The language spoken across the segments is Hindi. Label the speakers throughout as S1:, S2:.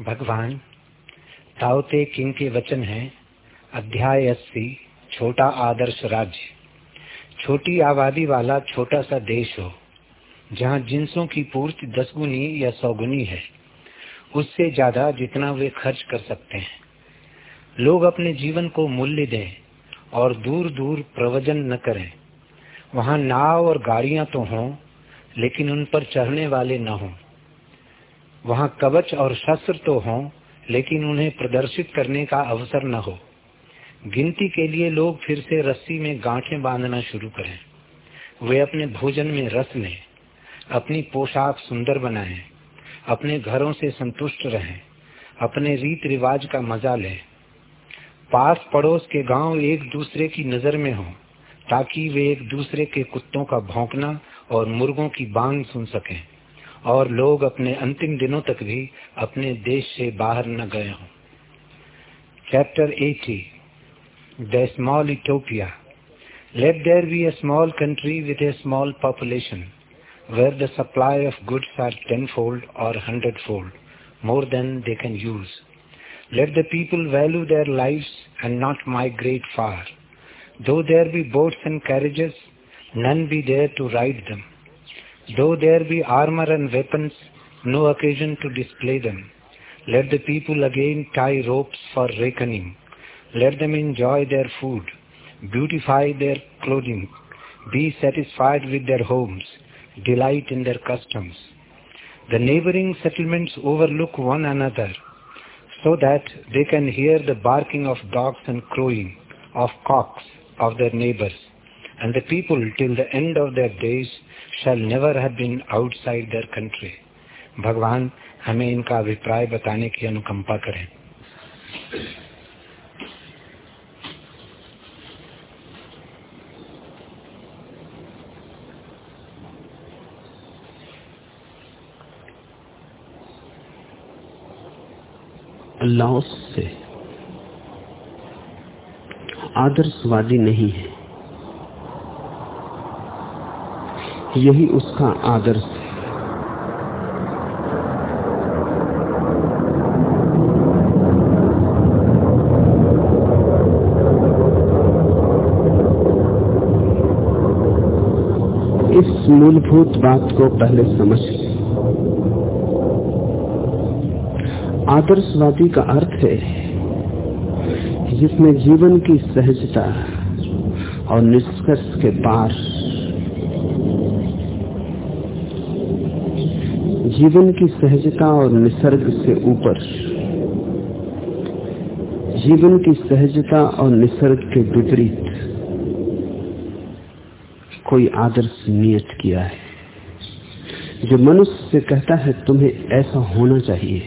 S1: भगवान ताओते किंग के वचन है? अध्याय अस्सी, छोटा आदर्श राज्य। छोटी आबादी वाला छोटा सा देश हो, जहाँ जिनसों की पूर्ति दस गुनी या सौ गुनी है, उससे ज़्यादा जितना वे खर्च कर सकते हैं। लोग अपने जीवन को मूल्य दें और दूर दूर प्रवचन न करें। वहाँ नाव और गाड़ियाँ तो हों, लेकिन उन पर चढ़ने वाले न हों। वहाँ कवच और शस्त्र तो हों लेकिन उन्हें प्रदर्शित करने का अवसर न हो। गिनती के लिए लोग फिर से रस्सी में गांठें बांधना शुरू करें। वे अपने भोजन में रस लें अपनी पोशाक सुंदर बनाएँ, अपने घरों से संतुष्ट रहें अपने रीत रिवाज का मज़ा लें। पास पड़ोस के गाँव एक दूसरे की नज़र में हो ताकि वे एक दूसरे के कुत्तों का भौंकना और मुर्गों की बांग सुन सकें। और लोग अपने अंतिम दिनों तक भी अपने देश से बाहर न गए हों। Chapter eighty the small Utopia let there be a small country with a small population where the supply of goods are ten fold और hundred fold more than they can use let the people value their life and not migrate far though there be boats and carriages none be there to ride them Though there be armor and weapons, no occasion to display them. Let the people again tie ropes for reckoning. Let them enjoy their food, beautify their clothing, be satisfied with their homes, delight in their customs. The neighboring settlements overlook one another so that they can hear the barking of dogs and crowing of cocks of their neighbors. And the people till the end of their days shall never have been outside their country. भगवान हमें इनका अभिप्राय बताने की अनुकंपा करें
S2: लाओस से आदर्शवादी नहीं है यही उसका आदर्श है। इस मूलभूत बात को पहले समझ आदर्शवादी का अर्थ है, जिसमें जीवन की सहजता और निष्कर्ष के पार जीवन की सहजता और निसर्ग से ऊपर। जीवन की सहजता और निसर्ग के विपरीत। कोई आदर्श नियत किया है। जो मनुष्य से कहता है, तुम्हें ऐसा होना चाहिए।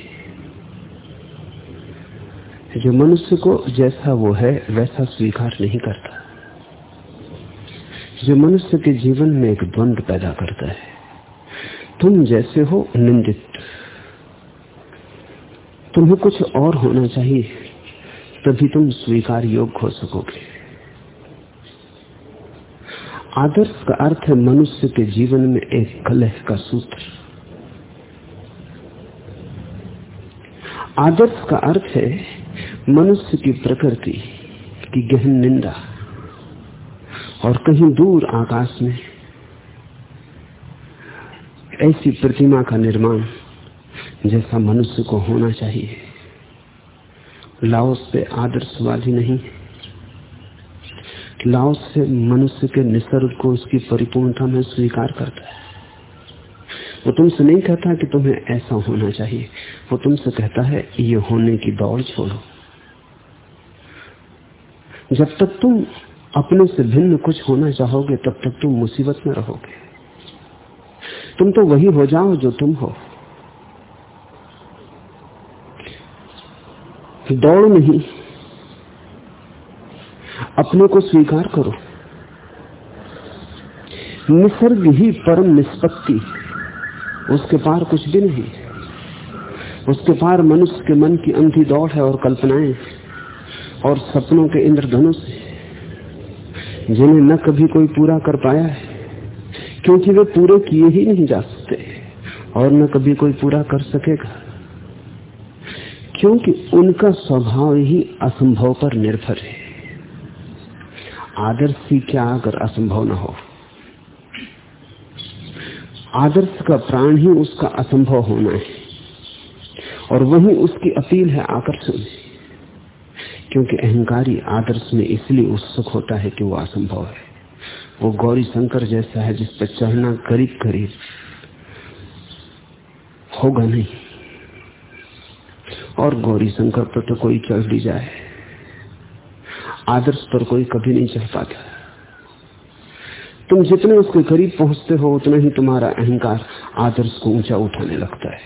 S2: जो मनुष्य को जैसा वो है, वैसा स्वीकार नहीं करता। जो मनुष्य के जीवन में एक द्वंद पैदा करता है। तुम जैसे हो निंदित। तुम्हें कुछ और होना चाहिए, तभी तुम स्वीकार योग्य हो सकोगे। आदर्श का अर्थ है मनुष्य के जीवन में एक कलह का सूत्र। आदर्श का अर्थ है मनुष्य की प्रकृति की गहन निंदा और कहीं दूर आकाश में ऐसी प्रतिमा का निर्माण जैसा मनुष्य को होना चाहिए। लाओस से आदर्शवादी नहीं लाओस से मनुष्य के निसर्ग को उसकी परिपूर्णता में स्वीकार करता है। वो तुमसे नहीं कहता कि तुम्हें ऐसा होना चाहिए। वो तुमसे कहता है, ये होने की दौड़ छोड़ो। जब तक तुम अपने से भिन्न कुछ होना चाहोगे, तब तक तुम मुसीबत में रहोगे। तुम तो वही हो जाओ जो तुम हो। दौड़ नहीं, अपने को स्वीकार करो। निसर्ग ही परम निष्पत्ति, उसके पार कुछ भी नहीं। उसके पार मनुष्य के मन की अंधी दौड़ है और कल्पनाएँ और सपनों के इंद्रधनुष जिन्हें न कभी कोई पूरा कर पाया है। क्योंकि वे पूरे किए ही नहीं जा सकते। और न कभी कोई पूरा कर सकेगा। क्योंकि उनका स्वभाव ही असंभव पर निर्भर है। आदर्श ही क्या अगर असंभव न हो? आदर्श का प्राण ही उसका असंभव होना है। और वही उसकी अपील है आकर्षण। क्योंकि अहंकारी आदर्श में इसलिए उत्सुक होता है कि वो असंभव है। वो गौरी शंकर जैसा है जिस पर चढ़ना करीब करीब होगा नहीं। और गौरी शंकर पर तो कोई चढ़ भी जाए। आदर्श पर कोई कभी नहीं चढ़ पाता। तुम जितने उसके करीब पहुँचते हो, उतना ही तुम्हारा अहंकार आदर्श को ऊँचा उठाने लगता है।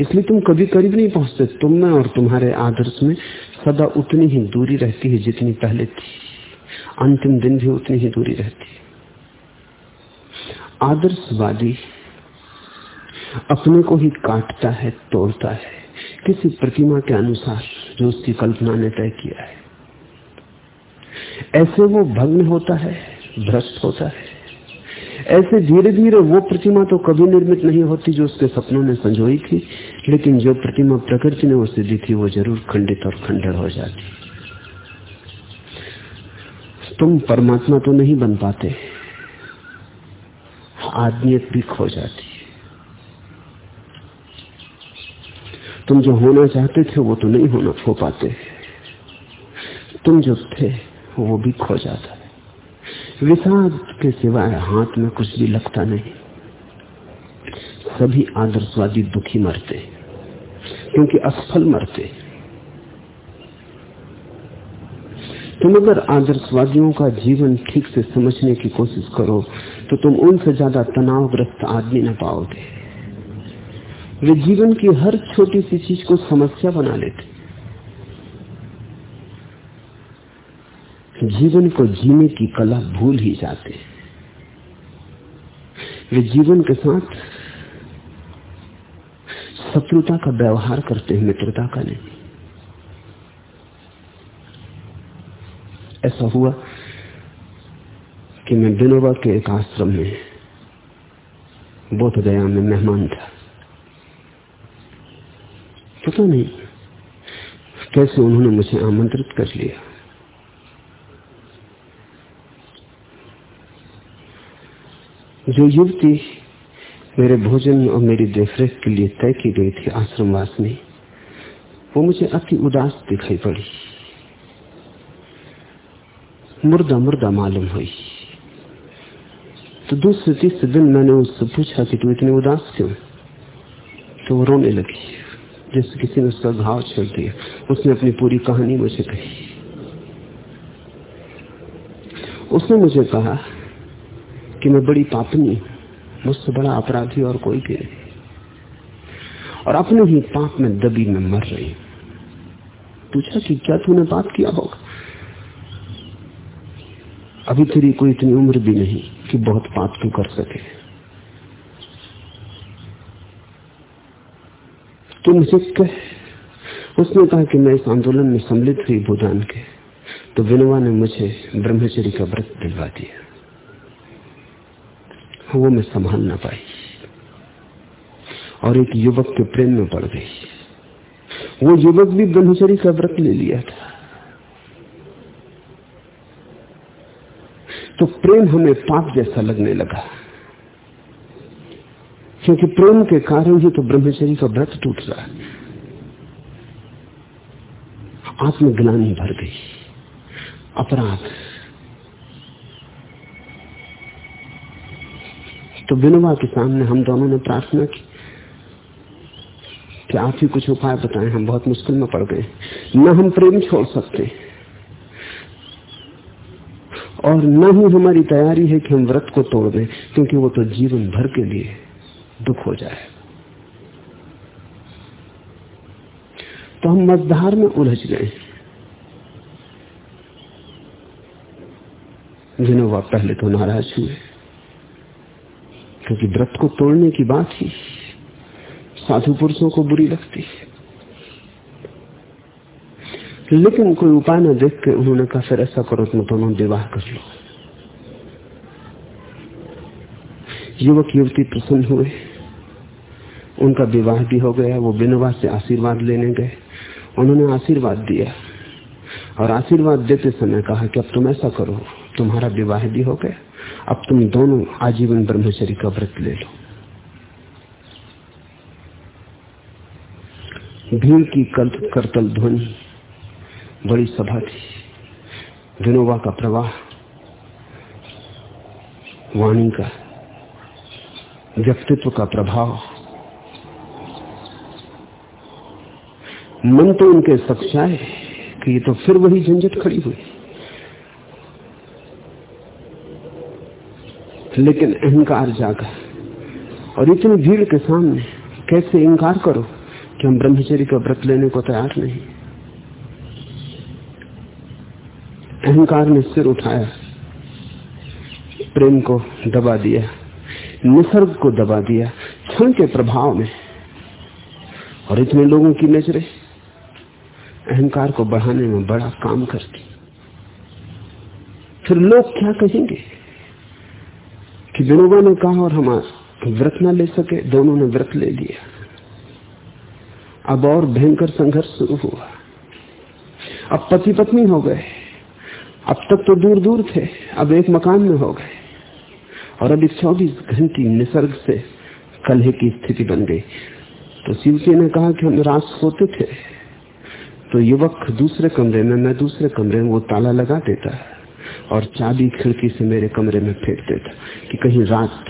S2: इसलिए तुम कभी करीब नहीं पहुँचते। तुम में और तुम्हारे आदर्श में सदा उतनी ही दूरी रहती है जितनी पहले थी। अंतिम दिन भी उतनी ही दूरी रहती है। आदर्शवादी अपने को ही काटता है, तोड़ता है। किसी प्रतिमा के अनुसार जो उसकी कल्पना ने तय किया है। ऐसे वो भग्न होता है, भ्रष्ट होता है। ऐसे धीरे धीरे वो प्रतिमा तो कभी निर्मित नहीं होती जो उसके सपनों ने संजोई थी, लेकिन जो प्रतिमा प्रकृति ने उसे दी थी, वो ज़रूर खंडित और खंडर हो जाती। तुम परमात्मा तो नहीं बन पाते। आदमियत भी खो जाती है। तुम जो होना चाहते थे, वो तो नहीं होना, खो पाते। तुम जो थे, वो भी खो जाता है। विषाद के सिवाय हाथ में कुछ भी लगता नहीं। सभी आदर्शवादी दुखी मरते क्योंकि असफल मरते तुम अगर आदर्शवादियों का जीवन ठीक से समझने की कोशिश करो तो तुम उनसे ज़्यादा तनावग्रस्त आदमी न पाओगे। वे जीवन की हर छोटी सी चीज़ को समस्या बना लेते। जीवन को जीने की कला भूल ही जाते। वे जीवन के साथ शत्रुता का व्यवहार करते हैं, मित्रता का नहीं। ऐसा हुआ कि मैं बिनोबा के एक आश्रम में बोध गया में मेहमान था। पता नहीं कैसे उन्होंने मुझे आमंत्रित कर लिया। जो युवती मेरे भोजन और मेरी देखरेख के लिए तय की गई थी आश्रमवास में, वो मुझे अति उदास दिखाई पड़ी। मुर्दा मुर्दा मालूम हुई। तो दूसरे तीसरे दिन मैंने उससे पूछा कि तू इतनी उदास क्यों? तो वो रोने लगी। जैसे किसी ने उसका घाव छोड़ दिया। उसने अपनी पूरी कहानी मुझे कही। उसने मुझे कहा कि मैं बड़ी पापनी मुझसे बड़ा अपराधी और कोई भी नहीं। और अपने ही पाप में दबी में मर रही पूछा कि क्या तूने पाप किया होगा? अभी तेरी कोई इतनी उम्र भी नहीं कि बहुत पाप तू कर सके। तो मुझे कह। उसने कहा कि मैं इस आंदोलन में सम्मिलित हुई भूदान के। तो विनोवा ने मुझे ब्रह्मचरी का व्रत दिलवा दिया। वो मैं संभाल ना पाई। और एक युवक के प्रेम में पड़ गई। वो युवक भी ब्रह्मचरी का व्रत ले लिया था। तो प्रेम हमें पाप जैसा लगने लगा। क्योंकि प्रेम के कारण ही तो ब्रह्मचरी का व्रत टूट रहा है। आत्मग्लानी भर गई। अपराध। तो विनोबा के सामने हम दोनों ने प्रार्थना की कि आप ही कुछ उपाय बताएँ, हम बहुत मुश्किल में पड़ गए। न हम प्रेम छोड़ सकते। और न ही हमारी तैयारी है कि हम व्रत को तोड़ दें, क्योंकि वो तो जीवन भर के लिए दुख हो जाए। तो हम मजधार में उलझ गए। विनोबा पहले तो नाराज़ हुए, क्योंकि व्रत को तोड़ने की बात ही साधु पुरुषों को बुरी लगती है। लेकिन कोई उपाय न देख के उन्होंने कहा, फिर ऐसा करो तुम दोनों विवाह कर लो। युवक, युवती प्रसन्न हुए। उनका विवाह भी हो गया, वो बिनवा से आशीर्वाद लेने गए। उन्होंने आशीर्वाद दिया और आशीर्वाद देते समय कहा कि अब तुम ऐसा करो, तुम्हारा विवाह भी हो गया। अब तुम दोनों आजीवन ब्रह्मचर्य का व्रत ले लो। भीड़ की करतल ध्वनि बड़ी सभा थी। विनोबा का प्रवाह, वाणी का, व्यक्तित्व का प्रभाव। मन तो उनके सक्षाए कि ये तो फिर वही झंझट खड़ी हुई। लेकिन अहंकार जागा और इतनी भीड़ के सामने कैसे इंकार करो कि हम ब्रह्मचर्य का व्रत लेने को तैयार नहीं? अहंकार ने सिर उठाया, प्रेम को दबा दिया, निसर्ग को दबा दिया, क्षण के प्रभाव में। और इतने लोगों की नज़रें अहंकार को बढ़ाने में बड़ा काम करती। फिर लोग क्या कहेंगे कि विनोबा ने कहा और हम व्रत ना ले सके, दोनों ने व्रत ले लिया। अब और भयंकर संघर्ष शुरू हुआ। अब पति पत्नी हो गए। अब तक तो दूर दूर थे, अब एक मकान में हो गए। और अभी चौबीस घंटी निसर्ग से कलह की स्थिति बन गई। तो शिवजी ने कहा कि हम रात सोते थे तो युवक दूसरे कमरे में, मैं दूसरे कमरे में वो ताला लगा देता और चाबी खिड़की से मेरे कमरे में फेंक देता कि कहीं रात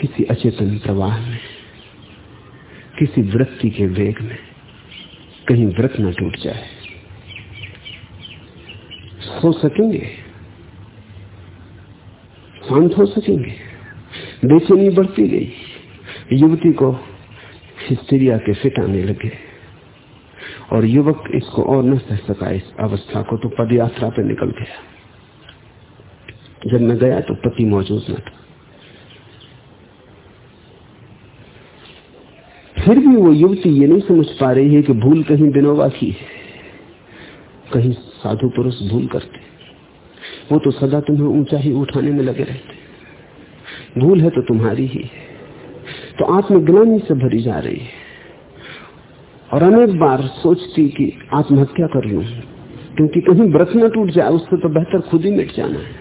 S2: किसी अचेतन प्रवाह में, किसी वृत्ति के वेग में कहीं व्रत न टूट जाए। सो सकेंगे। शांत हो सकेंगे। बेचैनी बढ़ती गई। युवती को हिस्टीरिया के फिट आने लगे। और युवक इसको और न सह सका। इस अवस्था को तो पद यात्रा पे निकल गया। जब मैं गया तो पति मौजूद न था। फिर भी वो युवती ये नहीं समझ पा रही है कि भूल कहीं बिनोवा की है। कहीं साधु पुरुष भूल करते। वो तो सदा तुम्हें ऊँचा ही उठाने में लगे रहते। भूल है तो तुम्हारी ही है। तो आत्मग्लानी से भरी जा रही है। और अनेक बार सोचती कि आत्महत्या कर लू, क्योंकि कहीं व्रत न टूट जाए, उससे तो बेहतर खुद ही मिट जाना है।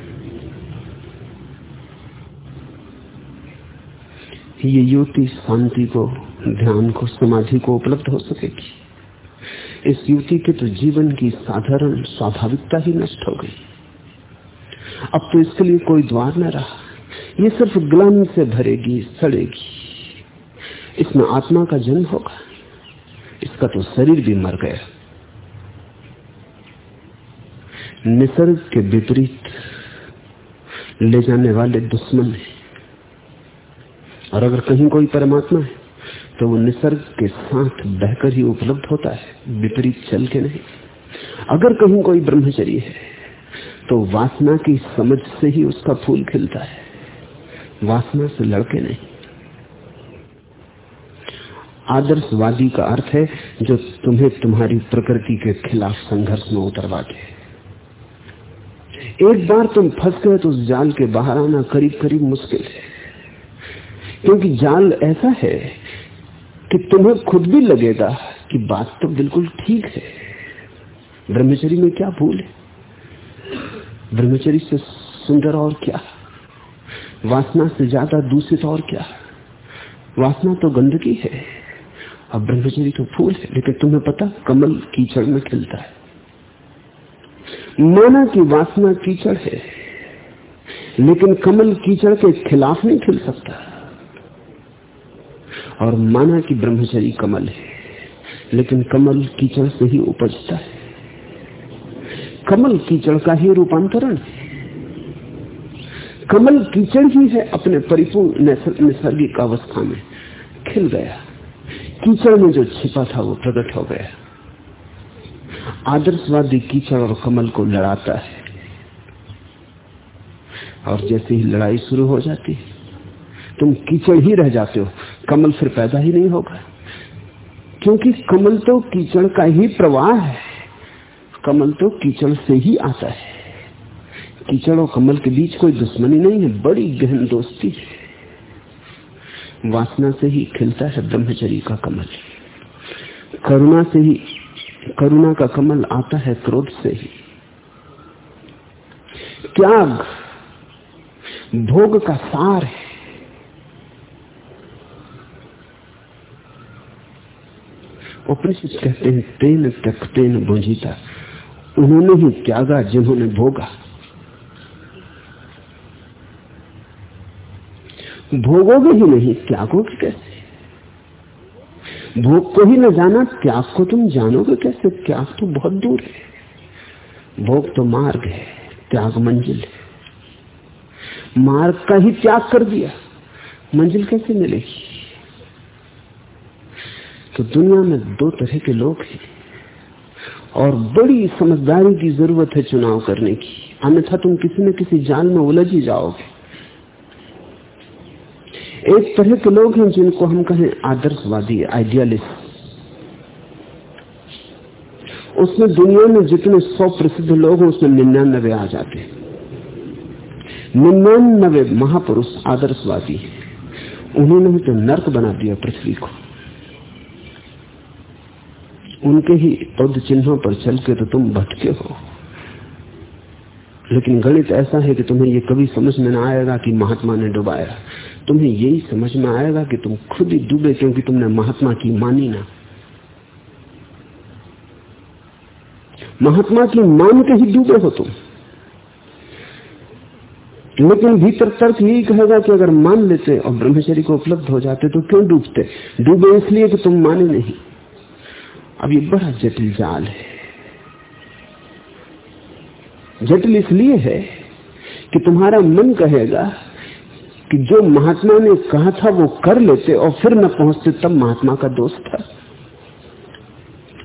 S2: ये युवती शांति को, ध्यान को, समाधि को उपलब्ध हो सकेगी। इस युवती के तो जीवन की साधारण स्वाभाविकता ही नष्ट हो गई। अब तो इसके लिए कोई द्वार न रहा। ये सिर्फ़ ग्लानी से भरेगी, सड़ेगी। इसमें आत्मा का जन्म होगा। इसका तो शरीर भी मर गया। निसर्ग के विपरीत ले जाने वाले दुश्मन है। और अगर कहीं कोई परमात्मा है तो वो निसर्ग के साथ बहकर ही उपलब्ध होता है, विपरीत चल के नहीं। अगर कहीं कोई ब्रह्मचर्य है तो वासना की समझ से ही उसका फूल खिलता है। वासना से लड़के नहीं। आदर्शवादी का अर्थ है, जो तुम्हें तुम्हारी प्रकृति के खिलाफ संघर्ष में उतरवा दे एक बार तुम फंस गए तो उस जाल के बाहर आना करीब करीब मुश्किल है। क्योंकि जाल ऐसा है कि तुम्हें खुद भी लगेगा कि बात तो बिल्कुल ठीक है। ब्रह्मचरी में क्या भूल है? ब्रह्मचरी से सुंदर और क्या? वासना से ज़्यादा दूषित और क्या? वासना तो गंदगी है। अब ब्रह्मचरी तो फूल है, लेकिन तुम्हें पता, कमल कीचड़ में खिलता है। माना की वासना कीचड़ है, लेकिन कमल कीचड़ के खिलाफ नहीं खिल सकता। और माना कि ब्रह्मचरी कमल है, लेकिन कमल कीचड़ से ही उपजता है। कमल कीचड़ का ही रूपांतरण कमल कीचड़ ही है अपने परिपूर्ण नैसर्गिक अवस्था में। खिल गया। कीचड़ में जो छिपा था, वो प्रकट हो गया। आदर्शवादी कीचड़ और कमल को लड़ाता है। और जैसे ही लड़ाई शुरू हो जाती है, तुम कीचड़ ही रह जाते हो। कमल फिर पैदा ही नहीं होगा क्योंकि कमल तो कीचड़ का ही प्रवाह है। कमल तो कीचड़ से ही आता है। कीचड़ और कमल के बीच कोई दुश्मनी नहीं है, बड़ी गहन दोस्ती है। वासना से ही खिलता है ब्रह्मचरी का कमल। करुणा से ही, करुणा का कमल आता है क्रोध से ही। त्याग, भोग का सार है। उपनिषद कहते हैं तेन तक तेन भोजिता। उन्होंने ही त्यागा, जिन्होंने भोगा। भोगोगे ही नहीं, त्यागोगे कैसे? भोग को ही न जाना, त्याग को तुम जानोगे कैसे? त्याग तो बहुत दूर है। भोग तो मार्ग है, त्याग मंजिल है। मार्ग का ही त्याग कर दिया, मंजिल कैसे मिलेगी? तो दुनिया में दो तरह के लोग हैं। और बड़ी समझदारी की ज़रूरत है चुनाव करने की। अन्यथा तुम किसी न किसी जाल में उलझ ही जाओगे। एक तरह के लोग हैं जिनको हम कहें आदर्शवादी आइडियलिस्ट उसमें दुनिया में जितने सौ प्रसिद्ध लोग हैं, उसमें निन्यानबे आ जाते हैं। निन्यानबे महापुरुष आदर्शवादी उन्होंने तो नर्क बना दिया पृथ्वी को। उनके ही पद चिन्हों पर चल के तो तुम भटके हो। लेकिन गणित ऐसा है कि तुम्हें ये कभी समझ में ना आएगा कि महात्मा ने डुबाया। तुम्हें यही समझ में आएगा कि तुम खुद ही डूबे क्योंकि तुमने महात्मा की मानी ना। महात्मा की मान के ही डूबे हो तुम। लेकिन भीतर तर्क यही कहेगा कि अगर मान लेते और ब्रह्मचरी को उपलब्ध हो जाते तो क्यों डूबते? डूबे इसलिए कि तुम माने नहीं। अब ये बड़ा जटिल जाल है। जटिल इसलिए है कि तुम्हारा मन कहेगा कि जो महात्मा ने कहा था वो कर लेते और फिर न पहुँचते तब महात्मा का दोष था।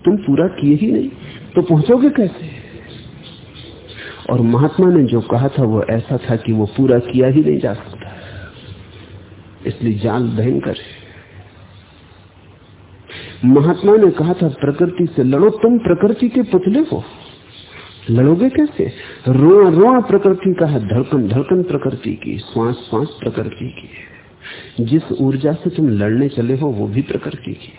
S2: तुम पूरा किए ही नहीं तो पहुंचोगे कैसे? और महात्मा ने जो कहा था वो ऐसा था कि वो पूरा किया ही नहीं जा सकता। इसलिए जाल भयंकर है। महात्मा ने कहा था, प्रकृति से लड़ो, तुम प्रकृति के पुतले हो। लड़ोगे कैसे? रोआ रोआ प्रकृति का है, धड़कन धड़कन प्रकृति की, श्वास श्वास प्रकृति की। जिस ऊर्जा से तुम लड़ने चले हो, वो भी प्रकृति की।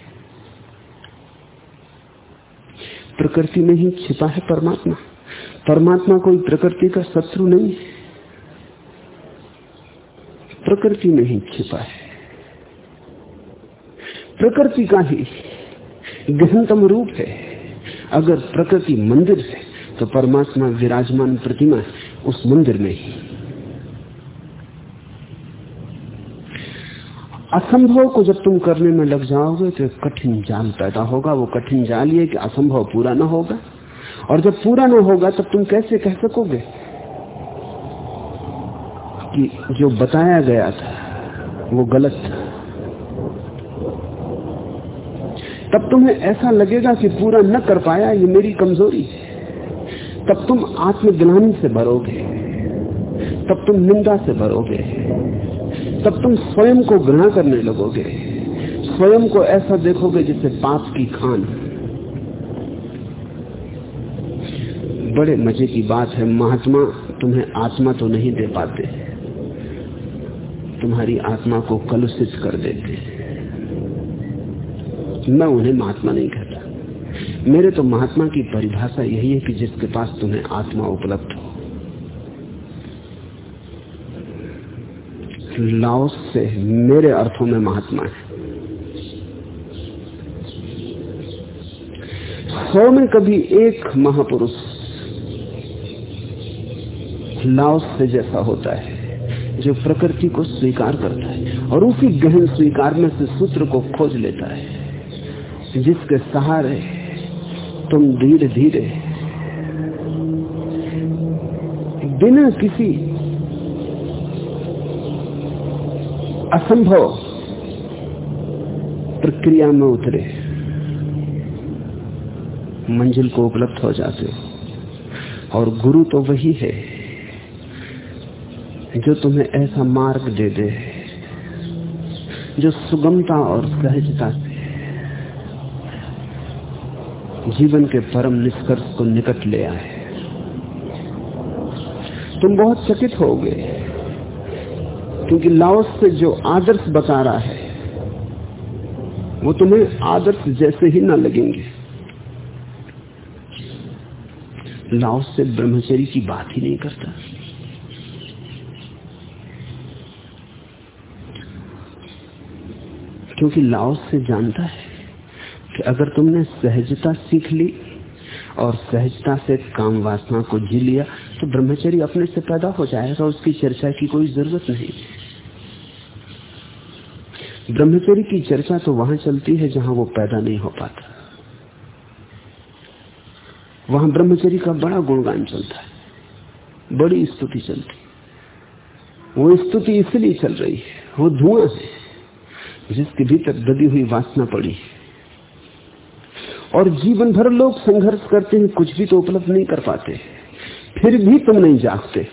S2: प्रकृति में ही छिपा है परमात्मा। परमात्मा कोई प्रकृति का शत्रु नहीं प्रकृति में ही छिपा है। प्रकृति का ही गहनतम रूप है। अगर प्रकृति मंदिर है तो परमात्मा विराजमान प्रतिमा उस मंदिर में ही। असंभव को जब तुम करने में लग जाओगे तो कठिन जाल पैदा होगा। वो कठिन जाल ये कि असंभव पूरा ना होगा। और जब पूरा ना होगा, तब तुम कैसे कह सकोगे? कि जो बताया गया था, वो गलत था। तब तुम्हें ऐसा लगेगा कि पूरा न कर पाया ये मेरी कमज़ोरी है। तब तुम आत्मग्लानी से भरोगे। तब तुम निंदा से भरोगे। तब तुम स्वयं को ग्रहण करने लगोगे। स्वयं को ऐसा देखोगे जैसे पाप की खान। बड़े मज़े की बात है, महात्मा तुम्हें आत्मा तो नहीं दे पाते। तुम्हारी आत्मा को कलुषित कर देते मैं उन्हें महात्मा नहीं कहता मेरे तो महात्मा की परिभाषा यही है कि जिसके पास तुम्हें आत्मा उपलब्ध हो। लाओस से मेरे अर्थों में महात्मा है। सौ में कभी एक महापुरुष लाओस से जैसा होता है, जो प्रकृति को स्वीकार करता है और उसी गहन स्वीकार में से सूत्र को खोज लेता है। जिसके सहारे तुम धीरे धीरे बिना किसी असंभव प्रक्रिया में उतरे, मंजिल को उपलब्ध हो जाते हो। और गुरु तो वही है जो तुम्हें ऐसा मार्ग दे दे, जो सुगमता और सहजता से जीवन के परम निष्कर्ष को निकट ले आए। तुम बहुत चकित हो क्योंकि लाओस से जो आदर्श बता रहा है, वो तुम्हें आदर्श जैसे ही ना लगेंगे। लाओस से ब्रह्मचरी की बात ही नहीं करता। क्योंकि लाओस से जानता है कि अगर तुमने सहजता सीख ली और सहजता से काम वासना को जी लिया तो ब्रह्मचर्य अपने से पैदा हो जाएगा, उसकी चर्चा की कोई ज़रूरत नहीं। ब्रह्मचर्य की चर्चा तो वहाँ चलती है जहाँ वो पैदा नहीं हो पाता। वहाँ ब्रह्मचर्य का बड़ा गुणगान चलता है, बड़ी स्तुति चलती वो स्तुति इसलिए चल रही है, वो धुआँ है, जिसके भीतर दबी हुई वासना पड़ी है। और जीवन भर लोग संघर्ष करते हैं, कुछ भी तो उपलब्ध नहीं कर पाते। फिर भी तुम नहीं जागते।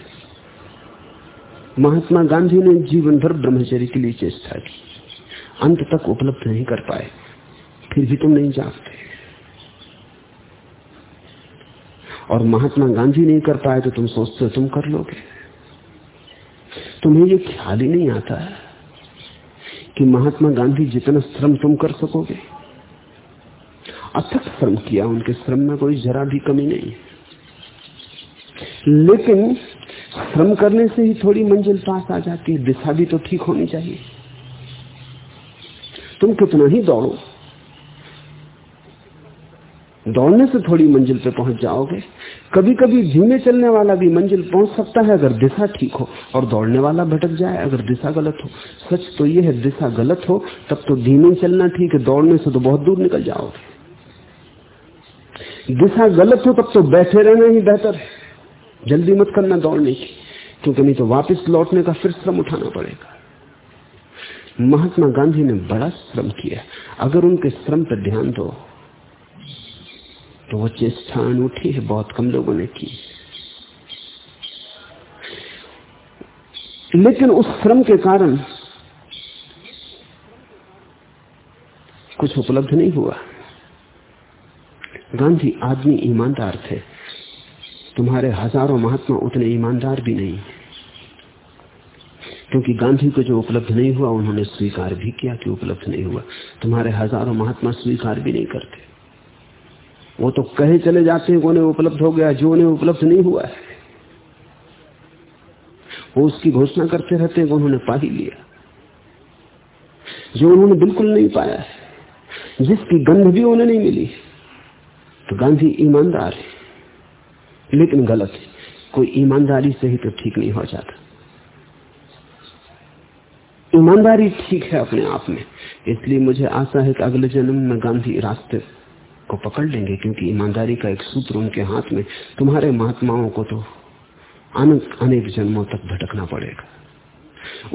S2: महात्मा गांधी ने जीवन भर ब्रह्मचर्य के लिए चेष्टा की। अंत तक उपलब्ध नहीं कर पाए। फिर भी तुम नहीं जागते। और महात्मा गांधी नहीं कर पाए तो तुम सोचते हो, तुम कर लोगे। तुम्हें ये ख्याल ही नहीं आता है कि महात्मा गांधी जितना श्रम तुम कर सकोगे। अथक श्रम किया, उनके श्रम में कोई जरा भी कमी नहीं। लेकिन श्रम करने से ही थोड़ी मंजिल पास आ जाती है, दिशा भी तो ठीक होनी चाहिए। तुम कितना ही दौड़ो, दौड़ने से थोड़ी मंजिल पे पहुँच जाओगे। कभी कभी धीमे चलने वाला भी मंजिल पहुँच सकता है अगर दिशा ठीक हो, और दौड़ने वाला भटक जाए अगर दिशा गलत हो। सच तो यह है, दिशा गलत हो, तब तो धीमे चलना ठीक है, दौड़ने से तो बहुत दूर निकल जाओगे। दिशा गलत हो तब तो बैठे रहना ही बेहतर है। जल्दी मत करना दौड़ने की, क्योंकि नहीं तो वापस लौटने का फिर श्रम उठाना पड़ेगा। महात्मा गांधी ने बड़ा श्रम किया। अगर उनके श्रम पर ध्यान दो तो वो चेष्टा अनूठी है बहुत कम लोगों ने की। लेकिन उस श्रम के कारण कुछ उपलब्ध नहीं हुआ। गांधी आदमी ईमानदार थे। तुम्हारे हज़ारों महात्मा उतने ईमानदार भी नहीं। क्योंकि गांधी को जो उपलब्ध नहीं हुआ, उन्होंने स्वीकार भी किया कि उपलब्ध नहीं हुआ। तुम्हारे हज़ारों महात्मा स्वीकार भी नहीं करते। वो तो कहे चले जाते हैं, उन्हें उपलब्ध हो गया, जो उन्हें उपलब्ध नहीं हुआ है। वो उसकी घोषणा करते रहते हैं उन्होंने पा ही लिया। जो उन्होंने बिल्कुल नहीं पाया है, जिसकी गंध भी उन्हें नहीं मिली तो गांधी ईमानदार है। लेकिन गलत है। कोई ईमानदारी से ही तो ठीक नहीं हो जाता। ईमानदारी ठीक है अपने आप में। इसलिए मुझे आशा है कि अगले जन्म में गांधी रास्ते को पकड़ लेंगे, क्योंकि ईमानदारी का एक सूत्र उनके हाथ में, तुम्हारे महात्माओं को तो अनेक अनेक जन्मों तक भटकना पड़ेगा।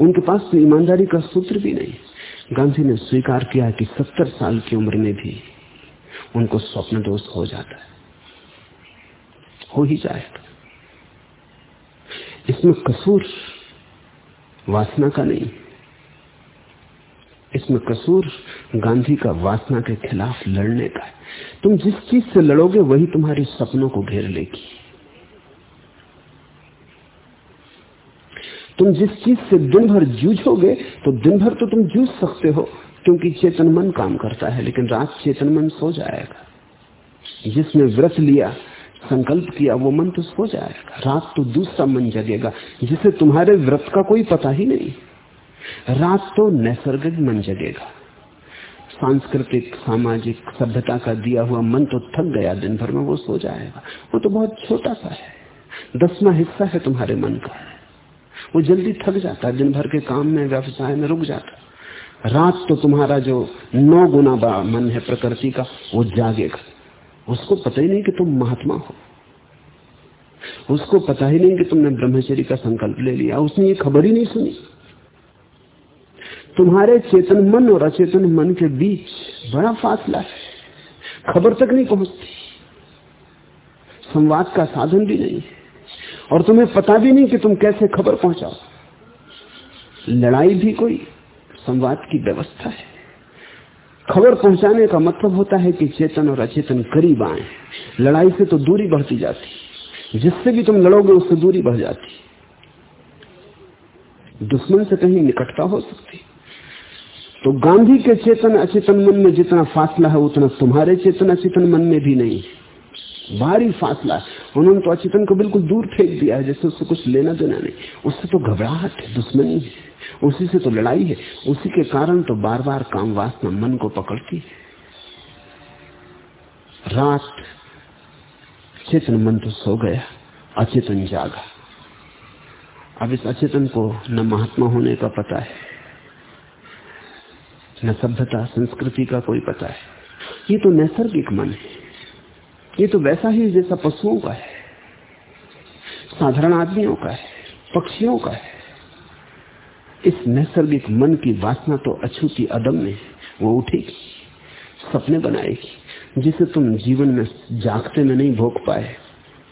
S2: उनके पास तो ईमानदारी का सूत्र भी नहीं। गांधी ने स्वीकार किया कि सत्तर साल की उम्र में भी उनको स्वप्न दोष हो जाता है। हो ही जाएगा इसमें कसूर वासना का नहीं। इसमें कसूर गांधी का वासना के खिलाफ लड़ने का है। तुम जिस चीज़ से लड़ोगे, वही तुम्हारे सपनों को घेर लेगी। तुम जिस चीज़ से दिन भर जूझोगे तो दिन भर तो तुम जूझ सकते हो। क्योंकि चेतन मन काम करता है, लेकिन रात चेतन मन सो जाएगा। जिसने व्रत लिया, संकल्प किया, वो मन तो सो जाएगा। रात तो दूसरा मन जगेगा, जिसे तुम्हारे व्रत का कोई पता ही नहीं। रात तो नैसर्गिक मन जगेगा। सांस्कृतिक, सामाजिक सभ्यता का दिया हुआ मन तो थक गया, दिन भर में वो सो जाएगा। वो तो बहुत छोटा सा है। दसवा हिस्सा है तुम्हारे मन का। वो जल्दी थक जाता है, दिन भर के काम में, व्यवसाय में रुक जाता रात तो तुम्हारा जो नौ गुना मन है प्रकृति का, वो जागेगा। उसको पता ही नहीं कि तुम महात्मा हो। उसको पता ही नहीं कि तुमने ब्रह्मचर्य का संकल्प ले लिया। उसने ये खबर ही नहीं सुनी। तुम्हारे चेतन मन और अचेतन मन के बीच बड़ा फासला है। खबर तक नहीं पहुँचती। संवाद का साधन भी नहीं और तुम्हें पता भी नहीं कि तुम कैसे खबर पहुंचाओ। लड़ाई भी कोई संवाद की व्यवस्था है। खबर पहुँचाने का मतलब होता है कि चेतन और अचेतन करीब आए। लड़ाई से तो दूरी बढ़ती जाती जिससे भी तुम लड़ोगे, उससे दूरी बढ़ जाती दुश्मन से कहीं निकटता हो सकती तो गांधी के चेतन अचेतन मन में जितना फासला है, उतना तुम्हारे चेतन अचेतन मन में भी नहीं भारी फासला उन्होंने तो अचेतन को बिल्कुल दूर फेंक दिया है, जैसे उससे कुछ लेना देना नहीं। उससे तो घबराहट है, दुश्मनी है। उसी से तो लड़ाई है। उसी के कारण तो बार बार काम वासना मन को पकड़ती है। रात चेतन मन तो सो गया, अचेतन जागा। अब इस अचेतन को न महात्मा होने का पता है, न सभ्यता, संस्कृति का कोई पता है। ये तो नैसर्गिक मन है। ये तो वैसा ही जैसा पशुओं का है, साधारण आदमियों का है, पक्षियों का है। इस नैसर्गिक मन की वासना तो अछूती अदम में वो उठेगी, सपने बनाएगी, जिसे तुम जीवन में जागते में नहीं भोग पाए,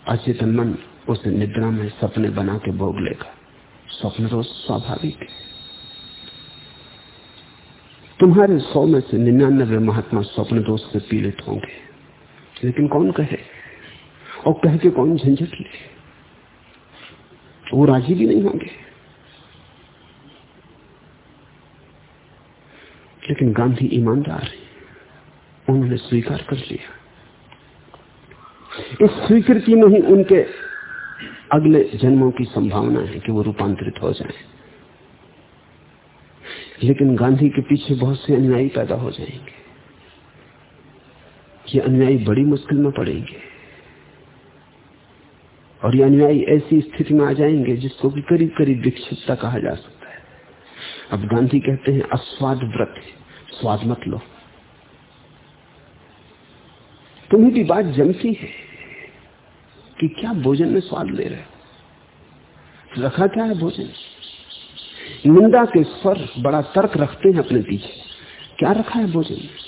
S2: अचेतन मन उसे निद्रा में सपने बना के भोग लेगा। स्वप्न तो स्वाभाविक है। तुम्हारे सौ में से निन्यानबे महात्मा स्वप्न दोष से पीड़ित होंगे। लेकिन कौन कहे? और कह के कौन झंझट ले? वो राज़ी भी नहीं होंगे। लेकिन गांधी ईमानदार है। उन्होंने स्वीकार कर लिया। इस स्वीकृति में ही उनके अगले जन्मों की संभावना है कि वो रूपांतरित हो जाए। लेकिन गांधी के पीछे बहुत से अनुयायी पैदा हो जाएँगे। ये अनुयायी बड़ी मुश्किल में पड़ेंगे। और ये अनुयायी ऐसी स्थिति में आ जाएँगे जिसको कि करीब करीब विक्षिप्तता कहा जा सकता अब गांधी कहते हैं, अस्वाद व्रत है, स्वाद मत लो। तुम्हें भी बात जमती है कि क्या भोजन में स्वाद ले रहे हो। रखा क्या है भोजन? निंदा के स्वर बड़ा तर्क रखते हैं अपने पीछे। क्या रखा है भोजन? में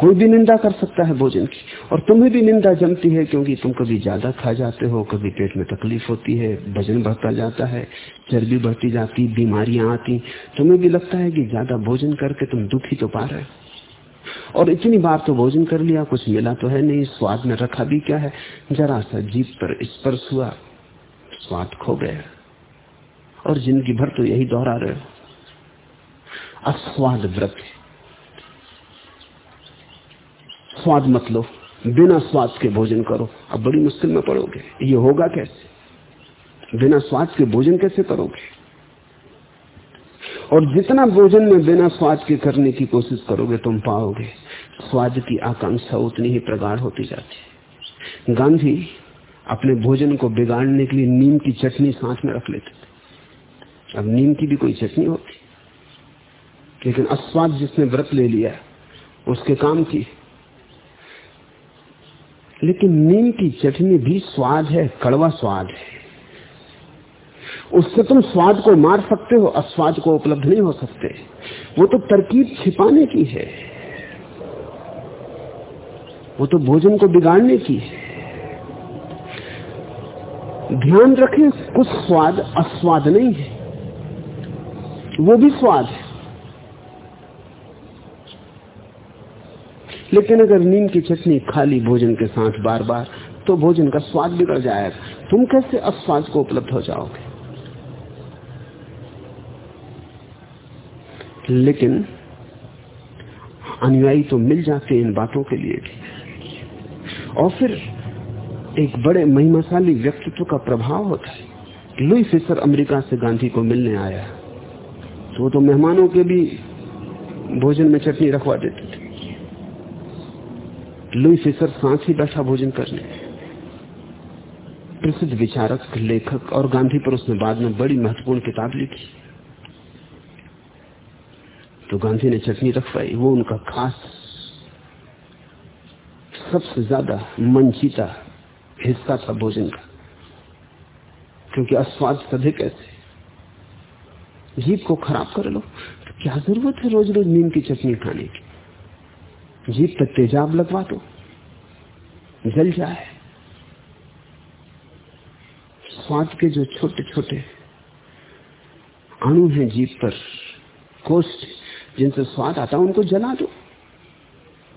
S2: कोई भी निंदा कर सकता है भोजन की। और तुम्हें भी निंदा जमती है क्योंकि तुम कभी ज़्यादा खा जाते हो, कभी पेट में तकलीफ़ होती है, वज़न बढ़ता जाता है, चर्बी बढ़ती जाती, बीमारियाँ आती। तुम्हें भी लगता है कि ज़्यादा भोजन करके तुम दुखी तो पा रहे और इतनी बार तो भोजन कर लिया, कुछ मिला तो है नहीं, स्वाद में रखा भी क्या है? जरा सा जीप पर स्पर्श हुआ, स्वाद खो गया। और ज़िंदगी भर तो यही दोहरा रहे हो। अस्वाद व्रत स्वाद मत लो, बिना स्वाद के भोजन करो। अब बड़ी मुश्किल में पड़ोगे। ये होगा कैसे? बिना स्वाद के भोजन कैसे करोगे और जितना भोजन में बिना स्वाद के करने की कोशिश करोगे, तुम पाओगे, स्वाद की आकांक्षा उतनी ही प्रगाढ़ होती जाती है। गांधी अपने भोजन को बिगाड़ने के लिए नीम की चटनी साथ में रख लेते थे। अब नीम की भी कोई चटनी होती। लेकिन अस्वाद जिसने व्रत ले लिया, उसके काम की लेकिन नीम की चटनी भी स्वाद है, कड़वा स्वाद है। उससे तुम स्वाद को मार सकते हो, अस्वाद को उपलब्ध नहीं हो सकते। वो तो तरकीब छिपाने की है। वो तो भोजन को बिगाड़ने की है। ध्यान रखें, कुछ स्वाद अस्वाद नहीं है। वो भी स्वाद है। लेकिन अगर नीम की चटनी खाली भोजन के साथ बार बार तो भोजन का स्वाद बिगड़ जाएगा। तुम कैसे अस्वाद को उपलब्ध हो जाओगे? लेकिन अनुयायी तो मिल जाते इन बातों के लिए भी। और फिर एक बड़े महिमाशाली व्यक्तित्व का प्रभाव होता है। लुई फिशर अमेरिका से गांधी को मिलने आया। तो वो तो मेहमानों के भी भोजन में चटनी रखवा देते थे। लुई फिशर सांस ही बैठा भोजन करने। प्रसिद्ध विचारक, लेखक और गांधी पर उसने बाद में बड़ी महत्वपूर्ण किताब लिखी। तो गांधी ने चटनी रखवाई वो उनका खास, सबसे ज़्यादा मनचीता हिस्सा था भोजन का, क्योंकि अस्वाद सधे कैसे जीप को खराब कर लो तो क्या ज़रूरत है रोज रोज नीम की चटनी खाने की? जीप पर तेजाब लगवा दो। जल जाए। स्वाद के जो छोटे छोटे अणु हैं जीप पर, कोष्ठ, जिनसे स्वाद आता है उनको जला दो।